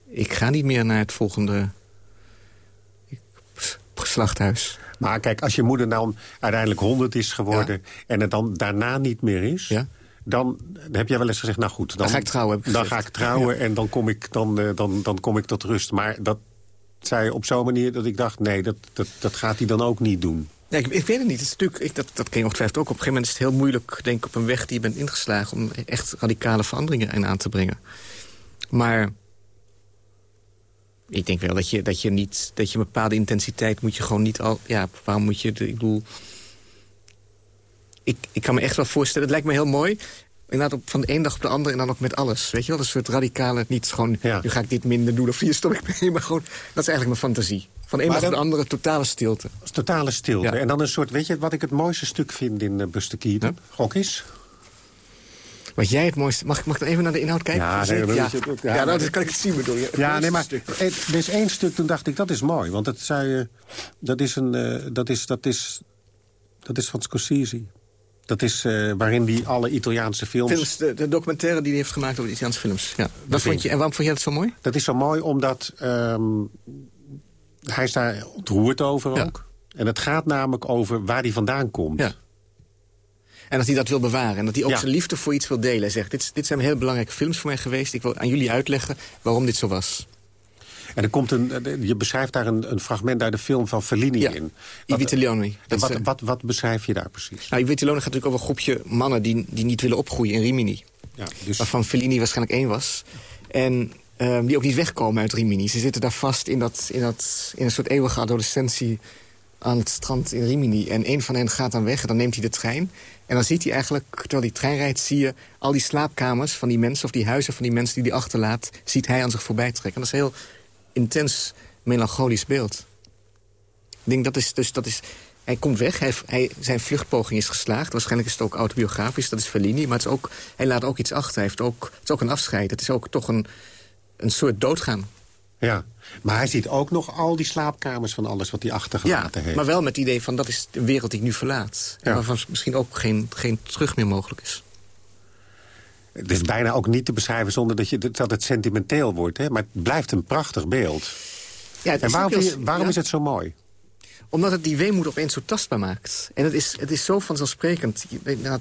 ik ga niet meer naar het volgende slachthuis. Maar kijk, als je moeder dan uiteindelijk 100 is geworden... en het dan daarna niet meer is... Ja? Dan heb jij wel eens gezegd, nou goed... Dan, dan ga ik trouwen. Dan ga ik trouwen en dan kom ik, dan, eh, dan, dan kom ik tot rust. Maar dat zei op zo'n manier dat ik dacht... nee, dat, dat, dat gaat hij dan ook niet doen. Ik, weet het niet. Ik, dat, dat ken je ongetwijfeld ook. Op een gegeven moment is het heel moeilijk, denk ik, op een weg die je bent ingeslagen... om echt radicale veranderingen aan te brengen. Maar ik denk wel dat je, dat je niet... dat je een bepaalde intensiteit moet je gewoon niet al... Ja, waarom moet je... Ik bedoel... Ik, ik kan me echt wel voorstellen... Het lijkt me heel mooi inderdaad op, van de ene dag op de andere en dan ook met alles. Weet je wel, een soort radicale, niet gewoon, nu ga ik dit minder doen of hier stop ik mee. [laughs] Maar gewoon, dat is eigenlijk mijn fantasie. Van de ene dag op de andere, totale stilte. Totale stilte. En dan een soort, weet je wat ik het mooiste stuk vind in uh, Buster Keaton? Ja? Is? Wat jij het mooiste... Mag, mag ik dan even naar de inhoud kijken? Ja, nee, ja. Je, ja, ja nou, dan kan ik het zien bedoel je. Ja, nee, maar er is één stuk, toen dacht ik, dat is mooi. Want dat, zei, dat, is, een, uh, dat, is, dat, is, dat is van Scorsese. Dat is uh, waarin die alle Italiaanse films... films de, de, documentaire die hij heeft gemaakt over de Italiaanse films. Ja. Dat vond je, en waarom vond jij dat zo mooi? Dat is zo mooi omdat um, hij is daar ontroerd over ja. ook. En het gaat namelijk over waar hij vandaan komt. Ja. En dat hij dat wil bewaren. En dat hij ook ja. zijn liefde voor iets wil delen. Hij zegt, dit, dit zijn heel belangrijke films voor mij geweest. Ik wil aan jullie uitleggen waarom dit zo was. En er komt een, je beschrijft daar een, een fragment uit de film van Fellini ja, in. Wat, I Vitelloni. Wat, wat, wat, wat, beschrijf je daar precies? Nou, I Vitelloni gaat natuurlijk over een groepje mannen... die, die niet willen opgroeien in Rimini. Ja, dus... Waarvan Fellini waarschijnlijk één was. En um, die ook niet wegkomen uit Rimini. Ze zitten daar vast in, dat, in, dat, in een soort eeuwige adolescentie aan het strand in Rimini. En een van hen gaat dan weg en dan neemt hij de trein. En dan ziet hij eigenlijk, terwijl die trein rijdt... zie je al die slaapkamers van die mensen... of die huizen van die mensen die hij achterlaat... ziet hij aan zich voorbij trekken. En dat is heel intens melancholisch beeld. Ik denk dat is... Dus dat is hij komt weg, hij, hij, zijn vluchtpoging is geslaagd. Waarschijnlijk is het ook autobiografisch, dat is Fellini. Maar het is ook, hij laat ook iets achter. Hij heeft ook, het is ook een afscheid. Het is ook toch een, een soort doodgaan. Ja, maar hij ziet ook nog al die slaapkamers van alles wat hij achtergelaten ja, heeft. maar wel met het idee van dat is de wereld die ik nu verlaat. Ja. En waarvan misschien ook geen, geen terug meer mogelijk is. Het is bijna ook niet te beschrijven zonder dat, je, dat het sentimenteel wordt. Hè? Maar het blijft een prachtig beeld. Ja, en waarom, heel, waarom ja? is het zo mooi? Omdat het die weemoed opeens zo tastbaar maakt. En het is, het is zo vanzelfsprekend.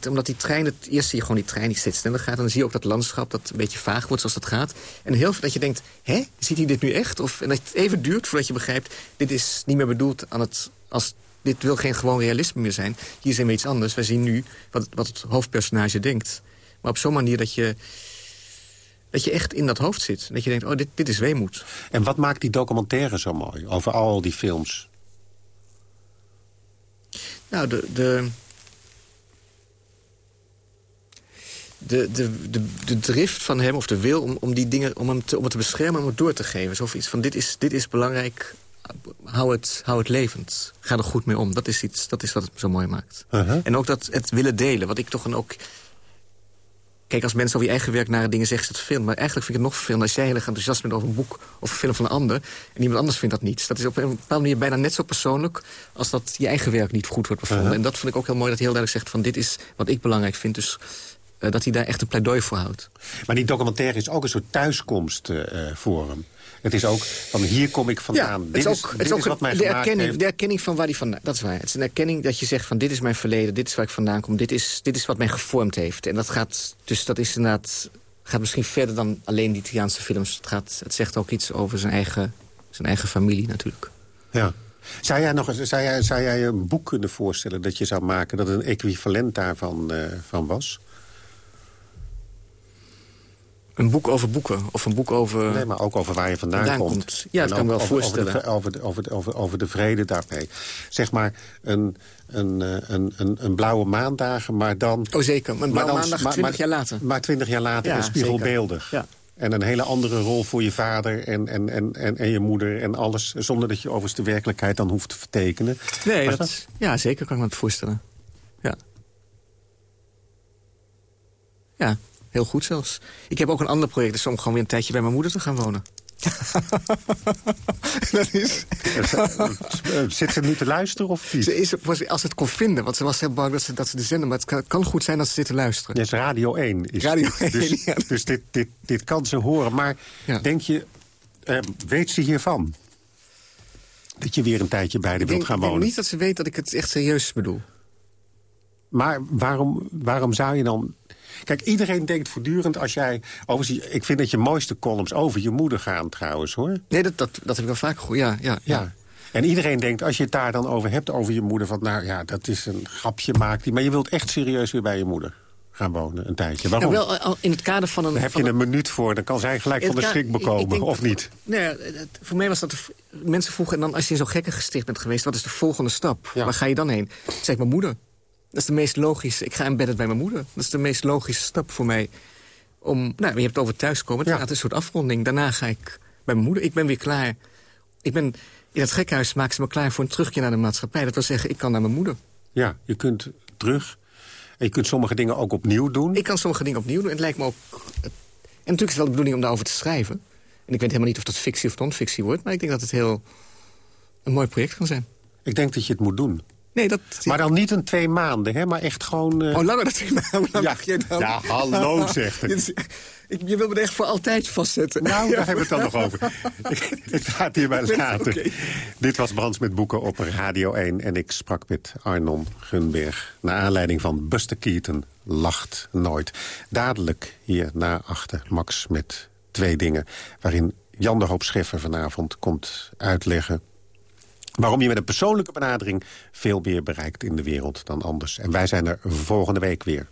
Omdat die trein, het, eerst zie je gewoon die trein die steeds sneller gaat. En dan zie je ook dat landschap dat een beetje vaag wordt zoals dat gaat. En heel veel dat je denkt, hè, ziet hij dit nu echt? Of, en dat het even duurt voordat je begrijpt... dit is niet meer bedoeld aan het, als dit wil geen gewoon realisme meer zijn. Hier zien we iets anders. Wij zien nu wat, wat het hoofdpersonage denkt. Maar op zo'n manier dat je, dat je echt in dat hoofd zit. Dat je denkt, oh, dit, dit is weemoed. En wat maakt die documentaire zo mooi? Over al die films? Nou, de... de de, de, de, de drift van hem, of de wil om, om die dingen om hem te, om het te beschermen, om het door te geven. Zo iets van, dit is, dit is belangrijk, hou het, hou het levend. Ga er goed mee om. Dat is, iets, dat is wat het zo mooi maakt. Uh -huh. En ook dat het willen delen, wat ik toch een ook... Kijk, als mensen over je eigen werk nare dingen zeggen, is dat veel. Maar eigenlijk vind ik het nog veel als jij heel erg enthousiast bent over een boek of een film van een ander. En iemand anders vindt dat niets. Dat is op een bepaalde manier bijna net zo persoonlijk als dat je eigen werk niet goed wordt bevonden. Uh -huh. En dat vond ik ook heel mooi dat hij heel duidelijk zegt van dit is wat ik belangrijk vind. Dus eh, dat hij daar echt een pleidooi voor houdt. Maar die documentaire is ook een soort thuiskomst uh, voor hem. Het is ook van hier kom ik vandaan. Ja, dit het is ook, dit het is, wat mij de erkenning, heeft. de erkenning van waar hij vandaan... Dat is waar. Het is een erkenning dat je zegt van dit is mijn verleden, dit is waar ik vandaan kom, dit is, dit is wat mij gevormd heeft. En dat gaat, dus dat is inderdaad, gaat misschien verder dan alleen die Italiaanse films. Het, gaat, het zegt ook iets over zijn eigen, zijn eigen familie natuurlijk. Ja. Zou jij, nog, zou, jij, zou jij een boek kunnen voorstellen dat je zou maken... dat een equivalent daarvan uh, van was? Een boek over boeken? Of een boek over... Nee, maar ook over waar je vandaan, komt. Ja, dat kan ik me wel voorstellen. Over de, over, de, over, de, over, de vrede daarmee. Zeg maar een, een, eh, een, een, een blauwe maandagen, maar dan... Oh zeker, een blauwe maandag twintig jaar later. Maar twintig jaar later ja, spiegelbeeldig. Ja. En een hele andere rol voor je vader en, en, en, en, en je moeder en alles... zonder dat je overigens de werkelijkheid dan hoeft te vertekenen. Nee, dat, ja, zeker kan ik me dat voorstellen. Ja. Ja, heel goed zelfs. Ik heb ook een ander project, dus om gewoon weer een tijdje bij mijn moeder te gaan wonen. [laughs] dat is... [laughs] Zit ze nu te luisteren of niet? Ze is, als ze het kon vinden, want ze was heel bang dat ze, dat ze de zender... maar het kan, goed zijn dat ze zit te luisteren. Ja, is Radio 1. Is Radio 1, Dus, dus dit, dit, dit kan ze horen. Maar denk je, uh, weet ze hiervan? Dat je weer een tijdje bij de wilt gaan wonen? Ik denk niet dat ze weet dat ik het echt serieus bedoel. Maar waarom, waarom zou je dan Kijk, iedereen denkt voortdurend als jij... Overigens, ik vind dat je mooiste columns over je moeder gaan trouwens, hoor. Nee, dat, dat, dat heb ik wel vaak gehoord, ja, ja, ja. En iedereen denkt, als je het daar dan over hebt, over je moeder... van nou ja, dat is een grapje maakt die. Maar je wilt echt serieus weer bij je moeder gaan wonen, een tijdje. Waarom? Ja, wel in het kader van een... Heb je een, minuut voor, dan kan zij gelijk van de schrik bekomen, of niet? Nee, voor mij was dat... mensen vroegen, en dan als je in zo'n gekke gesticht bent geweest... wat is de volgende stap? Waar ga je dan heen? Zeg mijn moeder. Dat is de meest logische. Ik ga embedden bij mijn moeder. Dat is de meest logische stap voor mij. Om, nou, je hebt het over thuiskomen. Het ja. gaat een soort afronding. Daarna ga ik bij mijn moeder. Ik ben weer klaar. Ik ben, in het gekhuis maken ze me klaar voor een terugkeer naar de maatschappij. Dat wil zeggen, ik kan naar mijn moeder. Ja, je kunt terug. En je kunt sommige dingen ook opnieuw doen. Ik kan sommige dingen opnieuw doen. En het lijkt me ook... En natuurlijk is het wel de bedoeling om daarover te schrijven. En ik weet helemaal niet of dat fictie of non-fictie wordt. Maar ik denk dat het heel een mooi project kan zijn. Ik denk dat je het moet doen. Nee, dat... Maar dan niet een twee maanden, hè? maar echt gewoon... Uh... Oh, langer dan twee maanden? Ja, je dan... ja hallo [laughs] zeg. ik. Je wil me echt voor altijd vastzetten. Nou, daar hebben we het dan nog over. [laughs] ik, ik ga het hierbij laten. Dit was Brands met Boeken op Radio 1. En ik sprak met Arnon Gunberg. Naar aanleiding van Buster Keaton lacht nooit. Dadelijk hier na achter Max met twee dingen... waarin Jan de Hoop Scheffer vanavond komt uitleggen Waarom je met een persoonlijke benadering veel meer bereikt in de wereld dan anders. En wij zijn er volgende week weer.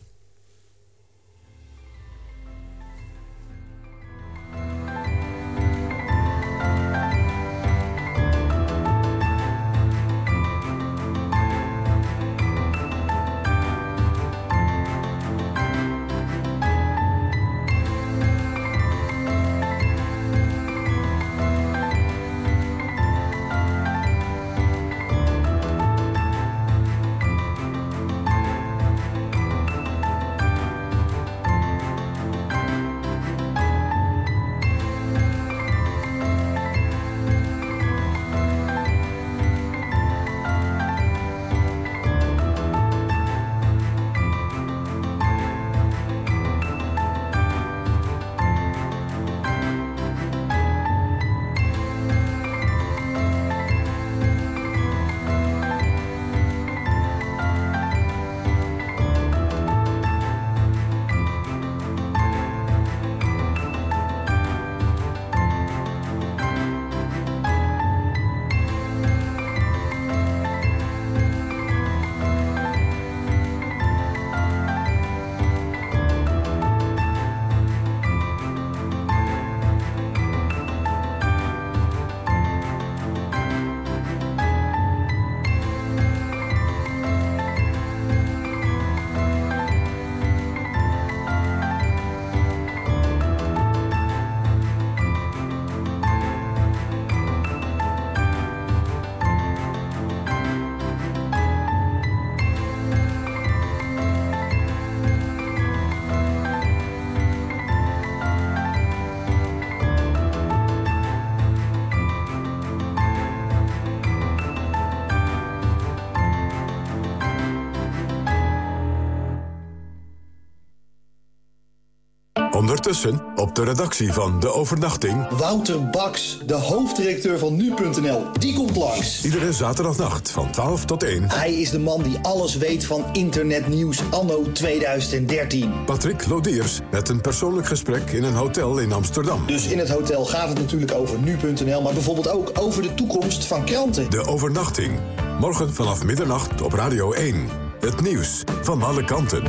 Ondertussen op de redactie van De Overnachting... Wouter Baks, de hoofddirecteur van Nu.nl, die komt langs. Iedere zaterdagnacht van 12 tot 1. Hij is de man die alles weet van internetnieuws anno 2013. Patrick Lodiers met een persoonlijk gesprek in een hotel in Amsterdam. Dus in het hotel gaat het natuurlijk over Nu.nl... maar bijvoorbeeld ook over de toekomst van kranten. De Overnachting. Morgen vanaf middernacht op Radio 1. Het nieuws van alle kanten.